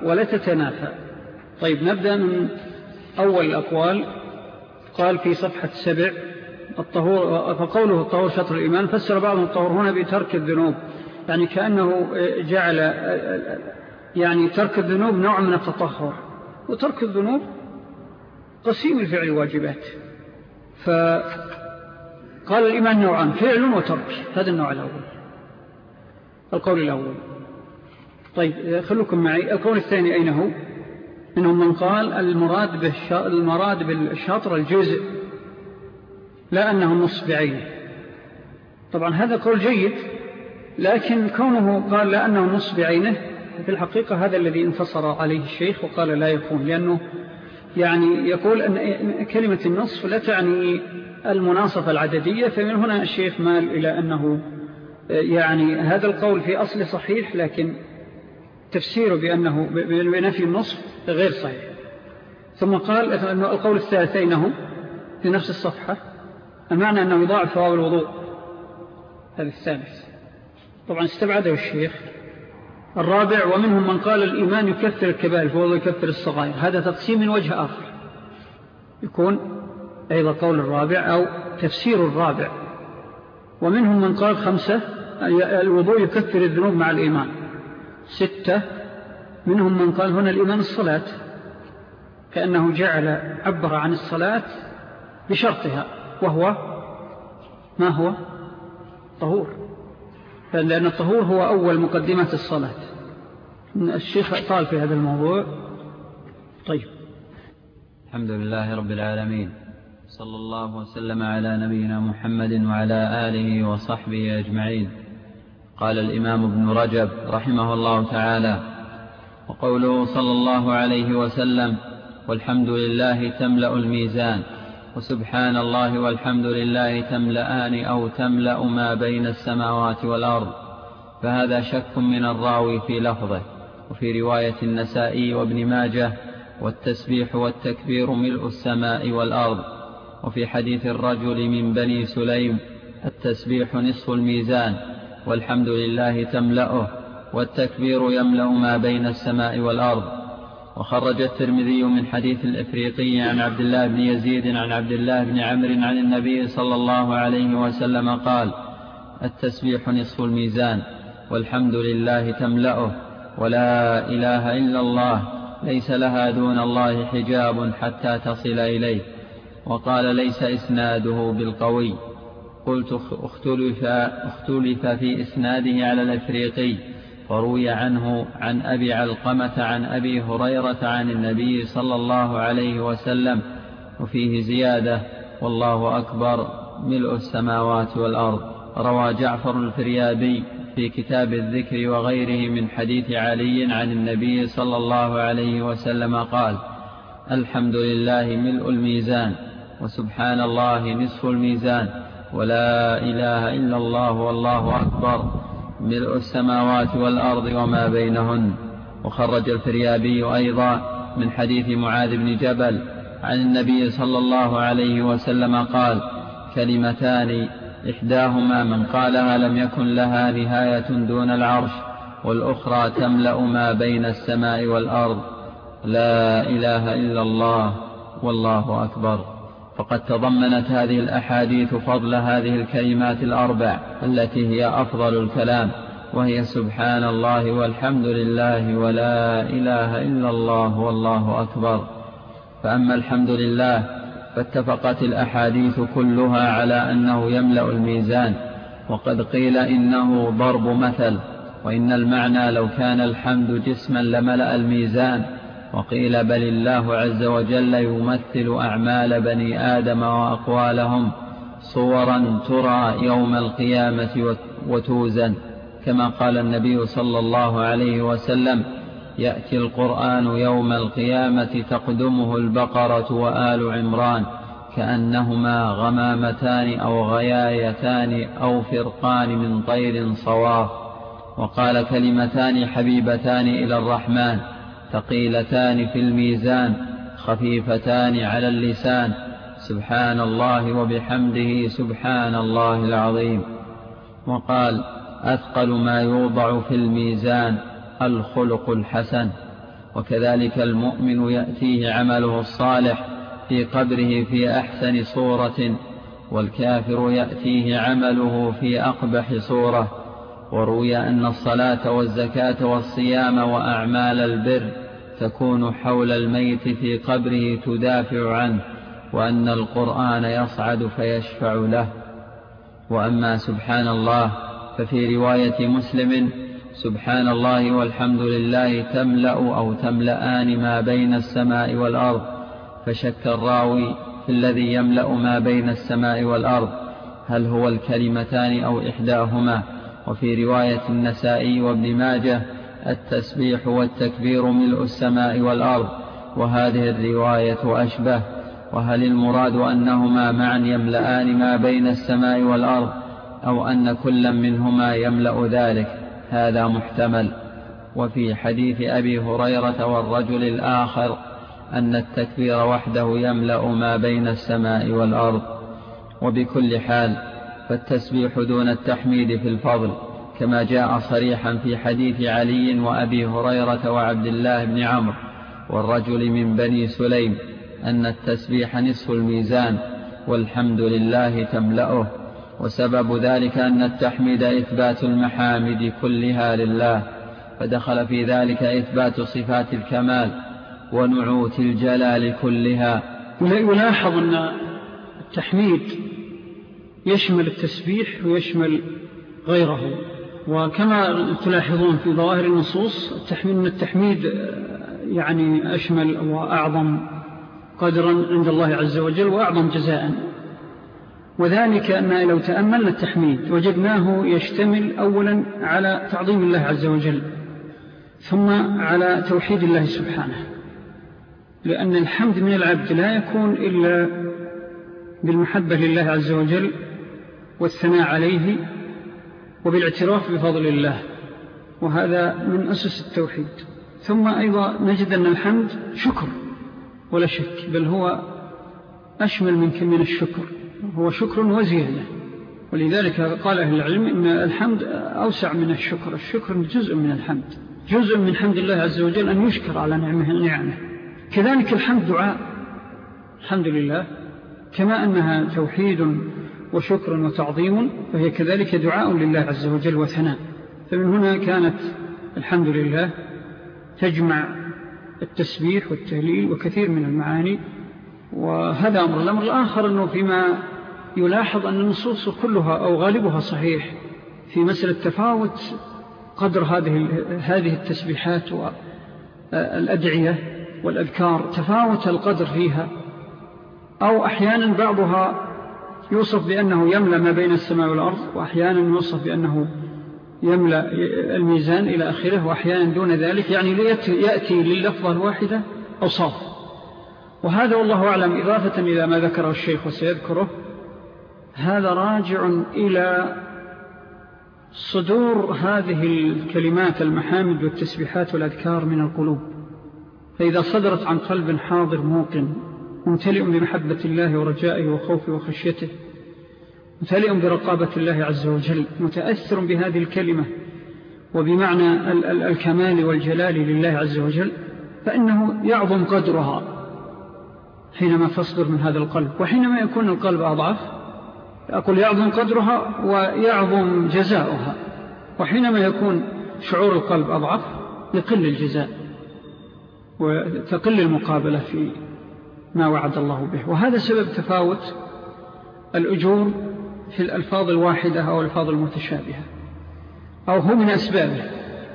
ولا تتنافى. طيب نبدأ من أول الأقوال. قال في صفحة سبع الطهور فقوله الطهور شطر الإيمان فسر بعضهم الطهور هنا بترك الذنوب. يعني كأنه جعل يعني ترك الذنوب نوع من التطهر. وترك الذنوب قسيم الفعل الواجبات. فقال الإيمان نوعان فعل وترك. هذا النوع الأول. القول الأول. طيب خلوكم معي. القول الثاني أين هو؟ منهم من قال المراد, المراد بالشطر الجزء. لا أنه نص بعينه. طبعا هذا قول جيد لكن كونه قال لا أنه نص بعينه في الحقيقة هذا الذي انتصر عليه الشيخ وقال لا يكون لأنه يعني يقول أن كلمة النصف لا تعني المناصفة العددية فمن هنا الشيخ مال إلى أنه يعني هذا القول في أصل صحيح لكن تفسيره بأنه بنفي النصف غير صحيح. ثم قال أنه القول الثالث أينه في نفس الصفحة. المعنى أنه يضاعف ثواب الوضوء. هذا الثالث طبعا استبعده الشيخ. الرابع ومنهم من قال الإيمان يكفر الكبائر فهو يكفر الصغائر. هذا تقسيم من وجه آخر. يكون أيضا قول الرابع أو تفسير الرابع. ومنهم من قال خمسة الوضوء يكفر الذنوب مع الإيمان. ستة منهم من قال هنا الإيمان الصلاة. كأنه جعل عبر عن الصلاة بشرطها. وهو ما هو؟ طهور. لأن الطهور هو أول مقدمة الصلاة. الشيخ قال في هذا الموضوع. طيب. الحمد لله رب العالمين. صلى الله وسلم على نبينا محمد وعلى آله وصحبه أجمعين. قال الإمام ابن رجب رحمه الله تعالى وقوله صلى الله عليه وسلم والحمد لله تملأ الميزان. وسبحان الله والحمد لله تملأان أو تملأ ما بين السماوات والأرض فهذا شك من الراوي في لفظه وفي رواية النسائي وابن ماجه والتسبيح والتكبير ملء السماء والأرض وفي حديث الرجل من بني سليم التسبيح نصف الميزان والحمد لله تملأه والتكبير يملأ ما بين السماء والأرض. وخرج الترمذي من حديث الإفريقي عن عبد الله بن يزيد عن عبد الله بن عمرو عن النبي صلى الله عليه وسلم قال التسبيح نصف الميزان والحمد لله تملأه ولا إله إلا الله ليس لها دون الله حجاب حتى تصل إليه وقال ليس إسناده بالقوي. قلت اختلف, اختلف في إسناده على الإفريقي. وروي عنه عن أبي علقمة عن أبي هريرة عن النبي صلى الله عليه وسلم وفيه زيادة والله أكبر ملء السماوات والأرض. روى جعفر الفريابي في كتاب الذكر وغيره من حديث علي عن النبي صلى الله عليه وسلم قال الحمد لله ملء الميزان وسبحان الله نصف الميزان ولا إله إلا الله والله أكبر. ملء السماوات والأرض وما بينهن. وخرج الفريابي أيضا من حديث معاذ بن جبل عن النبي صلى الله عليه وسلم قال كلمتان إحداهما من قالها لم يكن لها نهاية دون العرش والأخرى تملأ ما بين السماء والأرض. لا إله إلا الله والله أكبر. فقد تضمنت هذه الأحاديث فضل هذه الكلمات الأربع التي هي أفضل الكلام وهي سبحان الله والحمد لله ولا إله إلا الله والله أكبر. فأما الحمد لله فاتفقت الأحاديث كلها على أنه يملأ الميزان وقد قيل إنه ضرب مثل وإن المعنى لو كان الحمد جسما لملأ الميزان وقيل بل الله عز وجل يمثل أعمال بني آدم وأقوالهم صورا ترى يوم القيامة وتوزن. كما قال النبي صلى الله عليه وسلم يأتي القرآن يوم القيامة تقدمه البقرة وآل عمران كأنهما غمامتان أو غيايتان أو فرقان من طير صواف. وقال كلمتان حبيبتان إلى الرحمن ثقيلتان في الميزان خفيفتان على اللسان. سبحان الله وبحمده سبحان الله العظيم. وقال أثقل ما يوضع في الميزان الخلق الحسن. وكذلك المؤمن يأتيه عمله الصالح في قبره في أحسن صورة والكافر يأتيه عمله في أقبح صورة. وروي أن الصلاة والزكاة والصيام وأعمال البر تكون حول الميت في قبره تدافع عنه وأن القرآن يصعد فيشفع له. وأما سبحان الله ففي رواية مسلم سبحان الله والحمد لله تملأ أو تملأان ما بين السماء والأرض فشك الراوي في الذي يملأ ما بين السماء والأرض هل هو الكلمتان أو إحداهما. وفي رواية النسائي وابن ماجه التسبيح والتكبير ملء السماء والأرض وهذه الرواية أشبه وهل المراد أنهما معا يملأان ما بين السماء والأرض أو أن كلا منهما يملأ ذلك؟ هذا محتمل. وفي حديث أبي هريرة والرجل الآخر أن التكبير وحده يملأ ما بين السماء والأرض. وبكل حال فالتسبيح دون التحميد في الفضل كما جاء صريحا في حديث علي وأبي هريرة وعبد الله بن عمرو والرجل من بني سليم أن التسبيح نصف الميزان والحمد لله تملأه. وسبب ذلك أن التحميد إثبات المحامد كلها لله فدخل في ذلك إثبات صفات الكمال ونعوت الجلال كلها. يلاحظ أن التحميد يشمل التسبيح ويشمل غيره. وكما تلاحظون في ظواهر النصوص التحميد التحميد يعني أشمل وأعظم قدرا عند الله عز وجل وأعظم جزاء. وذلك أن لو تأملنا التحميد وجدناه يشتمل أولا على تعظيم الله عز وجل ثم على توحيد الله سبحانه. لأن الحمد من العبد لا يكون إلا بالمحبة لله عز وجل والثناء عليه وبالاعتراف بفضل الله وهذا من أسس التوحيد. ثم أيضا نجد أن الحمد شكر ولا شك بل هو أشمل من من الشكر هو شكر وزيادة ولذلك قال أهل العلم إن الحمد أوسع من الشكر الشكر جزء من الحمد جزء من حمد الله عز وجل أن يشكر على نعمه نعمه كذلك الحمد دعاء. الحمد لله كما أنها توحيد وشكر وتعظيم فهي كذلك دعاء لله عز وجل وثناء. فمن هنا كانت الحمد لله تجمع التسبيح والتهليل وكثير من المعاني وهذا أمر الأمر الآخر أنه فيما يلاحظ أن النصوص كلها أو غالبها صحيح في مسألة تفاوت قدر هذه هذه التسبيحات والأدعية والأذكار تفاوت القدر فيها أو أحيانا بعضها يوصف بأنه يملأ ما بين السماء والأرض وأحيانا يوصف بأنه يملأ الميزان إلى آخره وأحيانا دون ذلك يعني يأتي لللفظة الواحدة أوصاف. وهذا والله أعلم إضافة إلى ما ذكره الشيخ وسيذكره هذا راجع إلى صدور هذه الكلمات المحامد والتسبيحات والأذكار من القلوب. فإذا صدرت عن قلب حاضر موقن ممتلئ بمحبة الله ورجائه وخوفه وخشيته ممتلئ برقابة الله عز وجل متأثر بهذه الكلمة وبمعنى الكمال والجلال لله عز وجل فإنه يعظم قدرها حينما تصدر من هذا القلب. وحينما يكون القلب أضعف أقول يعظم قدرها ويعظم جزاؤها. وحينما يكون شعور القلب أضعف يقل الجزاء وتقل المقابلة في ما وعد الله به. وهذا سبب تفاوت الأجور في الألفاظ الواحدة أو الألفاظ المتشابهة أو هو من أسبابه.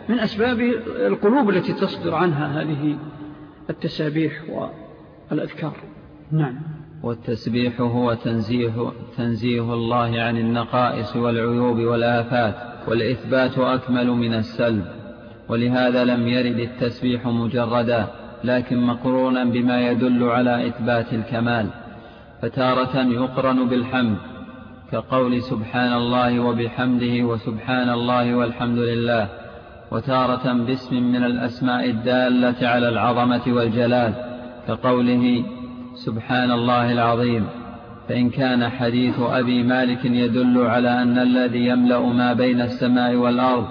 من أسباب القلوب التي تصدر عنها هذه التسابيح والأذكار. نعم. والتسبيح هو تنزيه, تنزيه الله عن النقائص والعيوب والآفات والإثبات أكمل من السلب. ولهذا لم يرد التسبيح مجردا. لكن مقرونا بما يدل على إثبات الكمال فتارة يقرن بالحمد كقول سبحان الله وبحمده وسبحان الله والحمد لله وتارة باسم من الأسماء الدالة على العظمة والجلال كقوله سبحان الله العظيم فإن كان حديث أبي مالك يدل على أن الذي يملأ ما بين السماء والأرض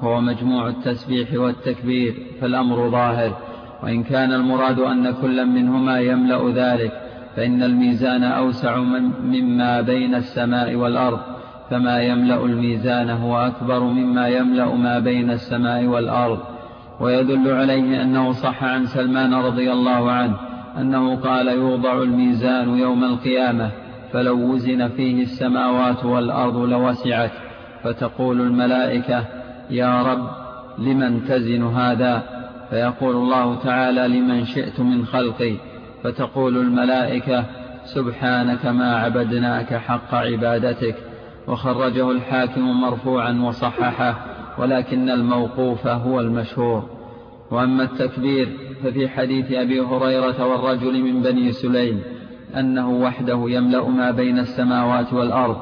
هو مجموع التسبيح والتكبير فالأمر ظاهر. وإن كان المراد أن كل منهما يملأ ذلك فإن الميزان أوسع من مما بين السماء والأرض فما يملأ الميزان هو أكبر مما يملأ ما بين السماء والأرض. ويدل عليه أنه صح عن سلمان رضي الله عنه أنه قال يوضع الميزان يوم القيامة فلو وزن فيه السماوات والأرض لوسعت فتقول الملائكة يا رب لمن تزن هذا؟ فيقول الله تعالى لمن شئت من خلقي فتقول الملائكة سبحانك ما عبدناك حق عبادتك وخرجه الحاكم مرفوعا وصححه ولكن الموقوف هو المشهور. وأما التكبير ففي حديث أبي هريرة والرجل من بني سليم أنه وحده يملأ ما بين السماوات والأرض.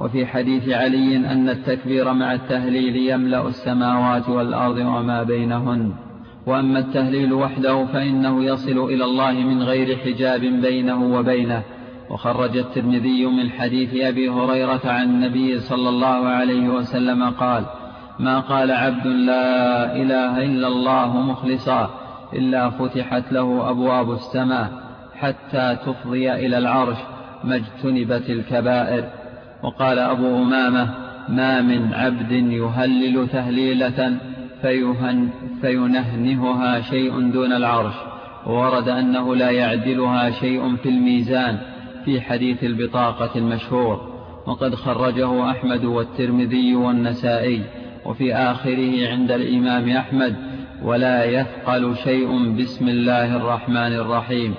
وفي حديث علي أن التكبير مع التهليل يملأ السماوات والأرض وما بينهن. وأما التهليل وحده فإنه يصل إلى الله من غير حجاب بينه وبينه. وخرج الترمذي من حديث أبي هريرة عن النبي صلى الله عليه وسلم قال ما قال عبد لا إله إلا الله مخلصا إلا فتحت له أبواب السماء حتى تفضي إلى العرش ما اجتنبت الكبائر. وقال أبو أمامة ما من عبد يهلل تهليلة فيهن فينهنهها شيء دون العرش. ورد أنه لا يعدلها شيء في الميزان في حديث البطاقة المشهور. وقد خرجه أحمد والترمذي والنسائي. وفي آخره عند الإمام أحمد ولا يثقل شيء بسم الله الرحمن الرحيم.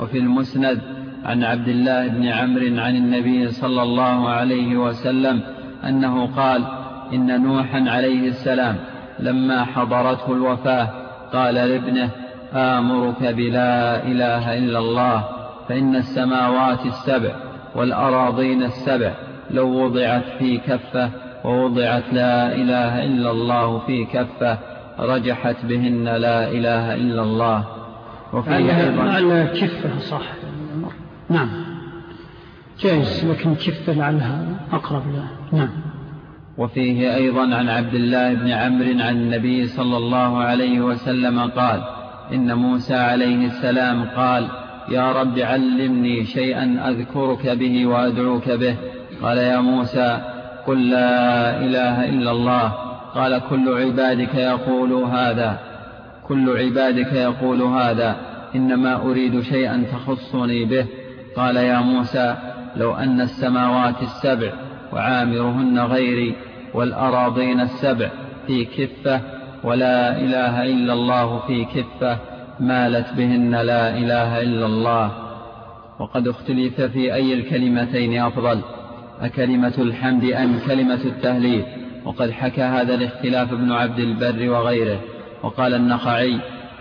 وفي المسند عن عبد الله بن عمرو عن النبي صلى الله عليه وسلم أنه قال إن نوحا عليه السلام لما حضرته الوفاة قال لابنه آمرك بلا إله إلا الله فإن السماوات السبع والأراضين السبع لو وضعت في كفة ووضعت لا إله إلا الله في كفة رجحت بهن لا إله إلا الله. وفي أيضا كفة صح نعم. جائز لكن كفة لعلها أقرب له. نعم. وفيه أيضا عن عبد الله بن عمرو عن النبي صلى الله عليه وسلم قال إن موسى عليه السلام قال يا رب علمني شيئا أذكرك به وأدعوك به. قال يا موسى قل لا إله إلا الله. قال كل عبادك يقول هذا. كل عبادك يقول هذا. إنما أريد شيئا تخصني به. قال يا موسى لو أن السماوات السبع وعامرهن غيري والأراضين السبع في كفة ولا إله إلا الله في كفة مالت بهن لا إله إلا الله. وقد اختلف في أي الكلمتين أفضل أكلمة الحمد أم كلمة التهليل. وقد حكى هذا الاختلاف ابن عبد البر وغيره. وقال النخعي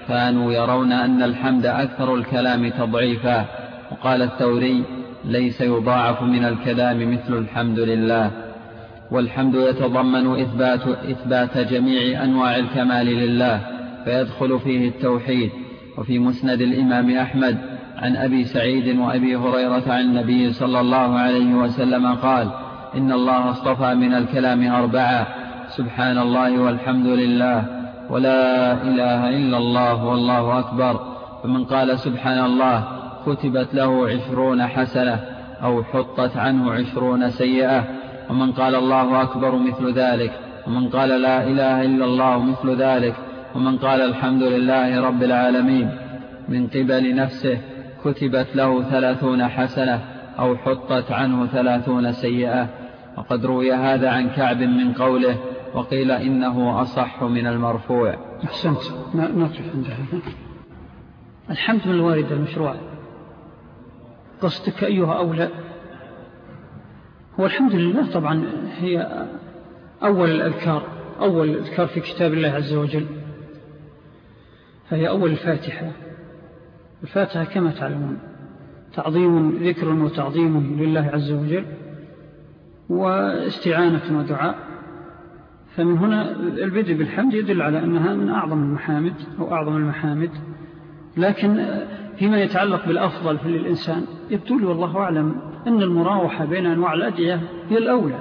كانوا يرون أن الحمد أكثر الكلام تضعيفا. وقال الثوري ليس يضاعف من الكلام مثل الحمد لله. والحمد يتضمن إثبات, إثبات جميع أنواع الكمال لله فيدخل فيه التوحيد. وفي مسند الإمام أحمد عن أبي سعيد وأبي هريرة عن النبي صلى الله عليه وسلم قال إن الله اصطفى من الكلام أربعة سبحان الله والحمد لله ولا إله إلا الله والله أكبر. فمن قال سبحان الله كتبت له عشرون حسنة أو حطت عنه عشرون سيئة. ومن قال الله أكبر مثل ذلك ومن قال لا إله إلا الله مثل ذلك ومن قال الحمد لله رب العالمين من قبل نفسه كتبت له ثلاثون حسنة أو حطت عنه ثلاثون سيئة. وقد روي هذا عن كعب من قوله وقيل إنه أصح من المرفوع. أحسنت. نقف عندها. الحمد من الوارد المشروع. قصدك أيها أولى؟ هو الحمد لله طبعا هي أول الأذكار أول الأذكار في كتاب الله عز وجل. فهي أول الفاتحة. الفاتحة كما تعلمون تعظيم ذكر وتعظيم لله عز وجل واستعانة ودعاء. فمن هنا البدء بالحمد يدل على أنها من أعظم المحامد أو أعظم المحامد. لكن فيما يتعلق بالأفضل في الإنسان يبدو لي والله أعلم أن المراوحة بين أنواع الأدعية هي الأولى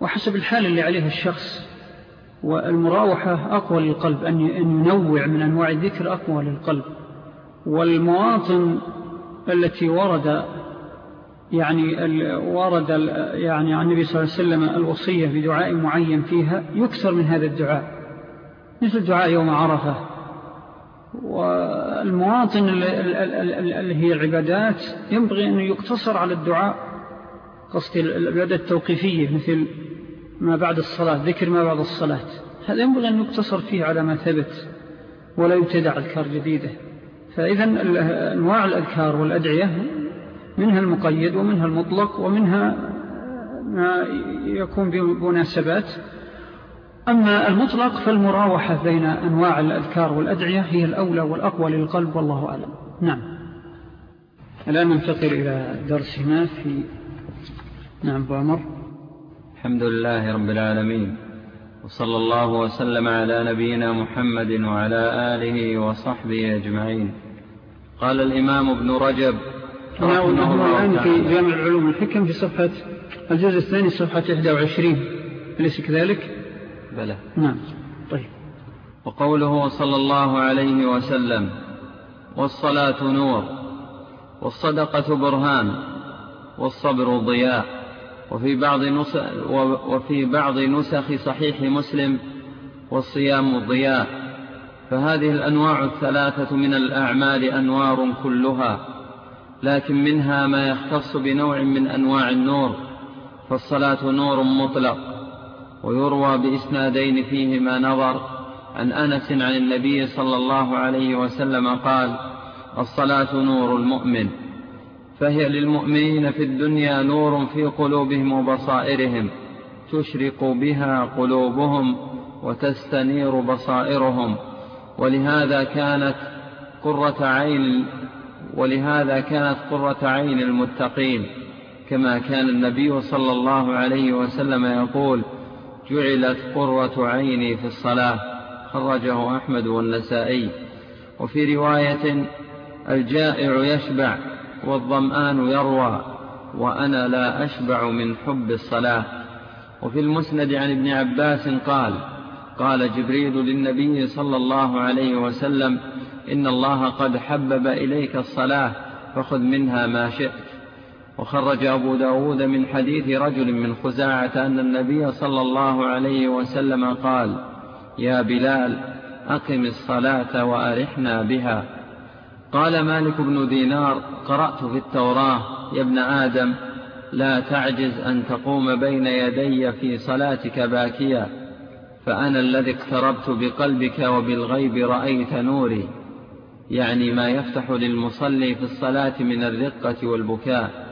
وحسب الحال اللي عليها الشخص والمراوحة أقوى للقلب أن ينوع من أنواع الذكر أقوى للقلب. والمواطن التي ورد يعني ورد يعني عن النبي صلى الله عليه وسلم الوصية بدعاء معين فيها يكثر من هذا الدعاء. مثل دعاء يوم عرفة. والمواطن اللي هي العبادات ينبغي أن يقتصر على الدعاء قصد العبادات التوقيفية مثل ما بعد الصلاة ذكر ما بعد الصلاة. هذا ينبغي أن يقتصر فيه على ما ثبت ولا يتدع أذكار جديدة. فإذا أنواع الأذكار والأدعية منها المقيد ومنها المطلق ومنها ما يكون بمناسبات. أما المطلق فالمراوحة بين أنواع الأذكار والأدعية هي الأولى والأقوى للقلب والله أعلم. نعم. الآن ننتقل إلى درسنا في نعم بامر الحمد لله رب العالمين وصلى الله وسلم على نبينا محمد وعلى آله وصحبه أجمعين. قال الإمام ابن رجب نحن الآن في جامع العلوم الحكم في صفحة الجزء الثاني صفحة 21 أليس كذلك؟ بلى نعم. طيب. وقوله صلى الله عليه وسلم والصلاة نور والصدقة برهان والصبر ضياء. وفي بعض نسخ, وفي بعض نسخ صحيح مسلم والصيام ضياء. فهذه الأنواع الثلاثة من الأعمال أنوار كلها لكن منها ما يختص بنوع من أنواع النور فالصلاة نور مطلق. ويروى بإسنادين فيهما نظر. عن أنس عن النبي صلى الله عليه وسلم قال الصلاة نور المؤمن. فهي للمؤمنين في الدنيا نور في قلوبهم وبصائرهم. تشرق بها قلوبهم وتستنير بصائرهم. ولهذا كانت قرة عين ولهذا كانت قرة عين المتقين. كما كان النبي صلى الله عليه وسلم يقول جعلت قرة عيني في الصلاة خرجه أحمد والنسائي. وفي رواية الجائع يشبع والظمآن يروى وأنا لا أشبع من حب الصلاة. وفي المسند عن ابن عباس قال قال جبريل للنبي صلى الله عليه وسلم إن الله قد حبب إليك الصلاة فخذ منها ما شئت. وخرج أبو داود من حديث رجل من خزاعة أن النبي صلى الله عليه وسلم قال يا بلال أقم الصلاة وأرحنا بها. قال مالك بن دينار قرأت في التوراة يا ابن آدم لا تعجز أن تقوم بين يدي في صلاتك باكيا فأنا الذي اقتربت بقلبك وبالغيب رأيت نوري. يعني ما يفتح للمصلي في الصلاة من الرقة والبكاء.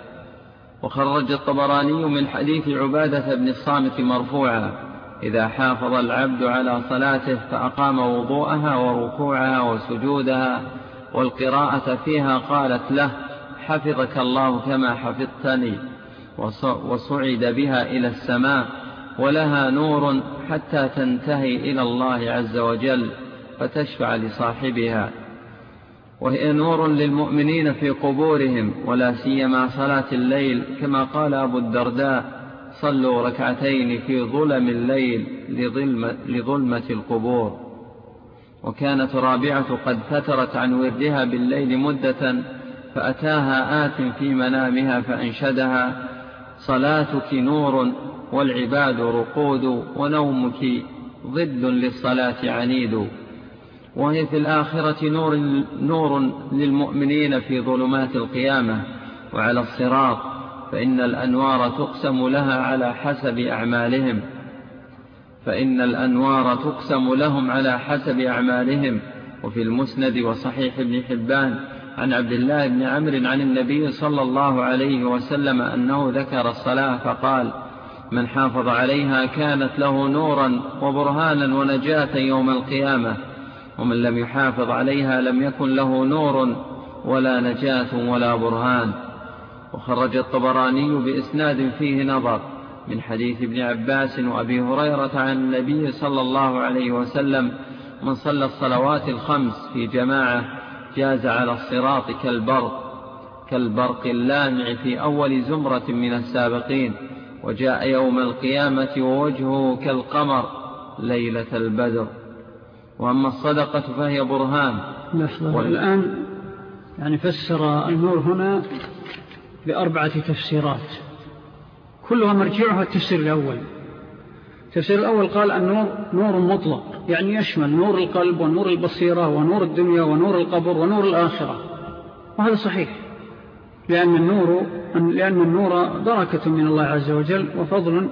وخرج الطبراني من حديث عبادة بن الصامت مرفوعا. إذا حافظ العبد على صلاته فأقام وضوءها وركوعها وسجودها والقراءة فيها قالت له حفظك الله كما حفظتني. وصعد بها إلى السماء ولها نور حتى تنتهي إلى الله عز وجل فتشفع لصاحبها. وهي نور للمؤمنين في قبورهم ولا سيما صلاة الليل كما قال أبو الدرداء صلوا ركعتين في ظلم الليل لظلمة, لظلمة القبور وكانت رابعة قد فترت عن وردها بالليل مدة فأتاها آت في منامها فأنشدها صلاتك نور والعباد رقود ونومك ضد للصلاة عنيد وهي في الآخرة نور, نور للمؤمنين في ظلمات القيامة وعلى الصراط فإن الأنوار تقسم لها على حسب أعمالهم. فإن الأنوار تقسم لهم على حسب أعمالهم. وفي المسند وصحيح ابن حبان عن عبد الله بن عمرو عن النبي صلى الله عليه وسلم أنه ذكر الصلاة فقال من حافظ عليها كانت له نورا وبرهانا ونجاة يوم القيامة ومن لم يحافظ عليها لم يكن له نور ولا نجاة ولا برهان. وخرج الطبراني بإسناد فيه نظر من حديث ابن عباس وأبي هريرة عن النبي صلى الله عليه وسلم من صلى الصلوات الخمس في جماعة جاز على الصراط كالبرق كالبرق اللامع في أول زمرة من السابقين وجاء يوم القيامة ووجهه كالقمر ليلة البدر. وأما الصدقة فهي برهان. والآن يعني فسر النور هنا بأربعة تفسيرات. كلها مرجعها التفسير الأول. التفسير الأول قال النور نور مطلق يعني يشمل نور القلب ونور البصيرة ونور الدنيا ونور القبر ونور الآخرة. وهذا صحيح لأن النور, لأن النور دركة من الله عز وجل وفضل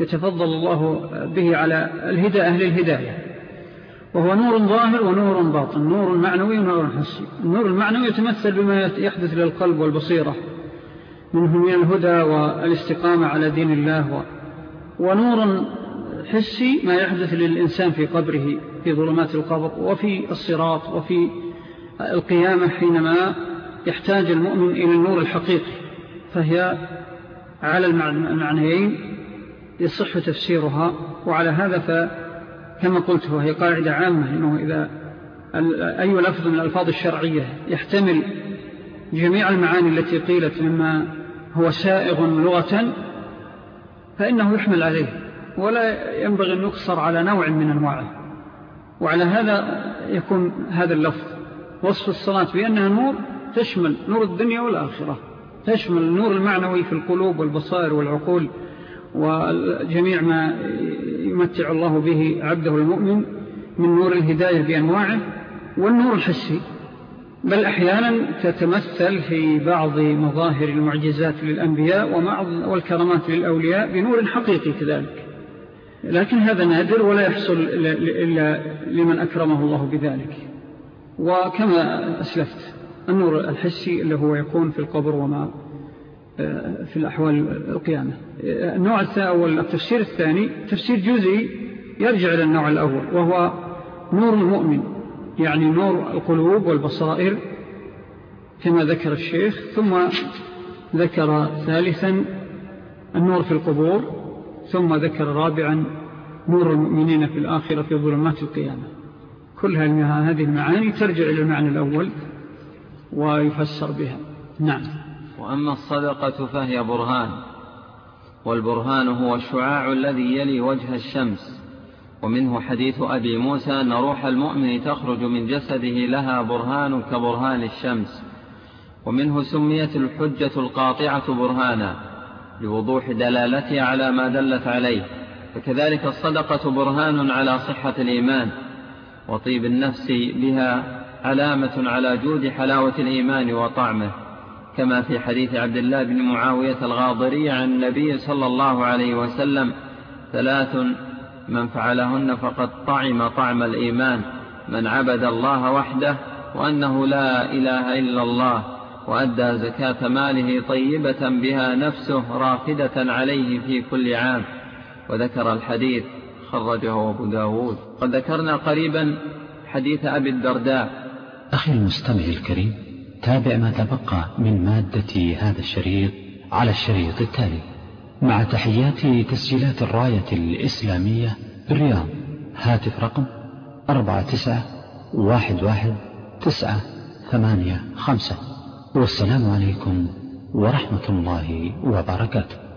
يتفضل الله به على الهدى أهل الهداية. وهو نور ظاهر ونور باطن. نور معنوي ونور حسي. النور المعنوي يتمثل بما يحدث للقلب والبصيرة منه من الهدى والاستقامة على دين الله ونور حسي ما يحدث للإنسان في قبره في ظلمات القبر وفي الصراط وفي القيامة حينما يحتاج المؤمن إلى النور الحقيقي. فهي على المعنيين يصح تفسيرها وعلى هذا فكما قلت هي قاعدة عامة إنه إذا أي لفظ من الألفاظ الشرعية يحتمل جميع المعاني التي قيلت مما هو سائغ لغة فإنه يحمل عليه ولا ينبغي أن يقصر على نوع من أنواعه. وعلى هذا يكون هذا اللفظ. وصف الصلاة بأنها نور تشمل نور الدنيا والآخرة تشمل النور المعنوي في القلوب والبصائر والعقول وجميع ما يمتع الله به عبده المؤمن من نور الهداية بأنواعه والنور الحسي. بل أحيانا تتمثل في بعض مظاهر المعجزات للأنبياء والكرامات للأولياء بنور حقيقي كذلك. لكن هذا نادر ولا يحصل إلا لمن أكرمه الله بذلك. وكما أسلفت النور الحسي اللي هو يكون في القبر وما في الأحوال القيامة. النوع الثاني التفسير الثاني تفسير جزئي يرجع إلى النوع الأول وهو نور المؤمن يعني نور القلوب والبصائر كما ذكر الشيخ ثم ذكر ثالثا النور في القبور ثم ذكر رابعا نور المؤمنين في الآخرة في ظلمات القيامة. كل هذه المعاني ترجع إلى المعنى الأول ويفسر بها. نعم. وأما الصدقة فهي برهان والبرهان هو الشعاع الذي يلي وجه الشمس. ومنه حديث أبي موسى أن روح المؤمن تخرج من جسده لها برهان كبرهان الشمس. ومنه سميت الحجة القاطعة برهانا لوضوح دلالتها على ما دلت عليه. فكذلك الصدقة برهان على صحة الإيمان وطيب النفس بها علامة على جود حلاوة الإيمان وطعمه. كما في حديث عبد الله بن معاوية الغاضري عن النبي صلى الله عليه وسلم ثلاث من فعلهن فقد طعم طعم الإيمان من عبد الله وحده وأنه لا إله إلا الله وأدى زكاة ماله طيبة بها نفسه رافدة عليه في كل عام. وذكر الحديث خرجه أبو داود. قد ذكرنا قريبا حديث أبي الدرداء. أخي المستمع الكريم تابع ما تبقى من مادة هذا الشريط على الشريط التالي. مع تحيات تسجيلات الراية الإسلامية بالرياض. هاتف رقم أربعة تسعة واحد واحد تسعة ثمانية خمسة. والسلام عليكم ورحمة الله وبركاته.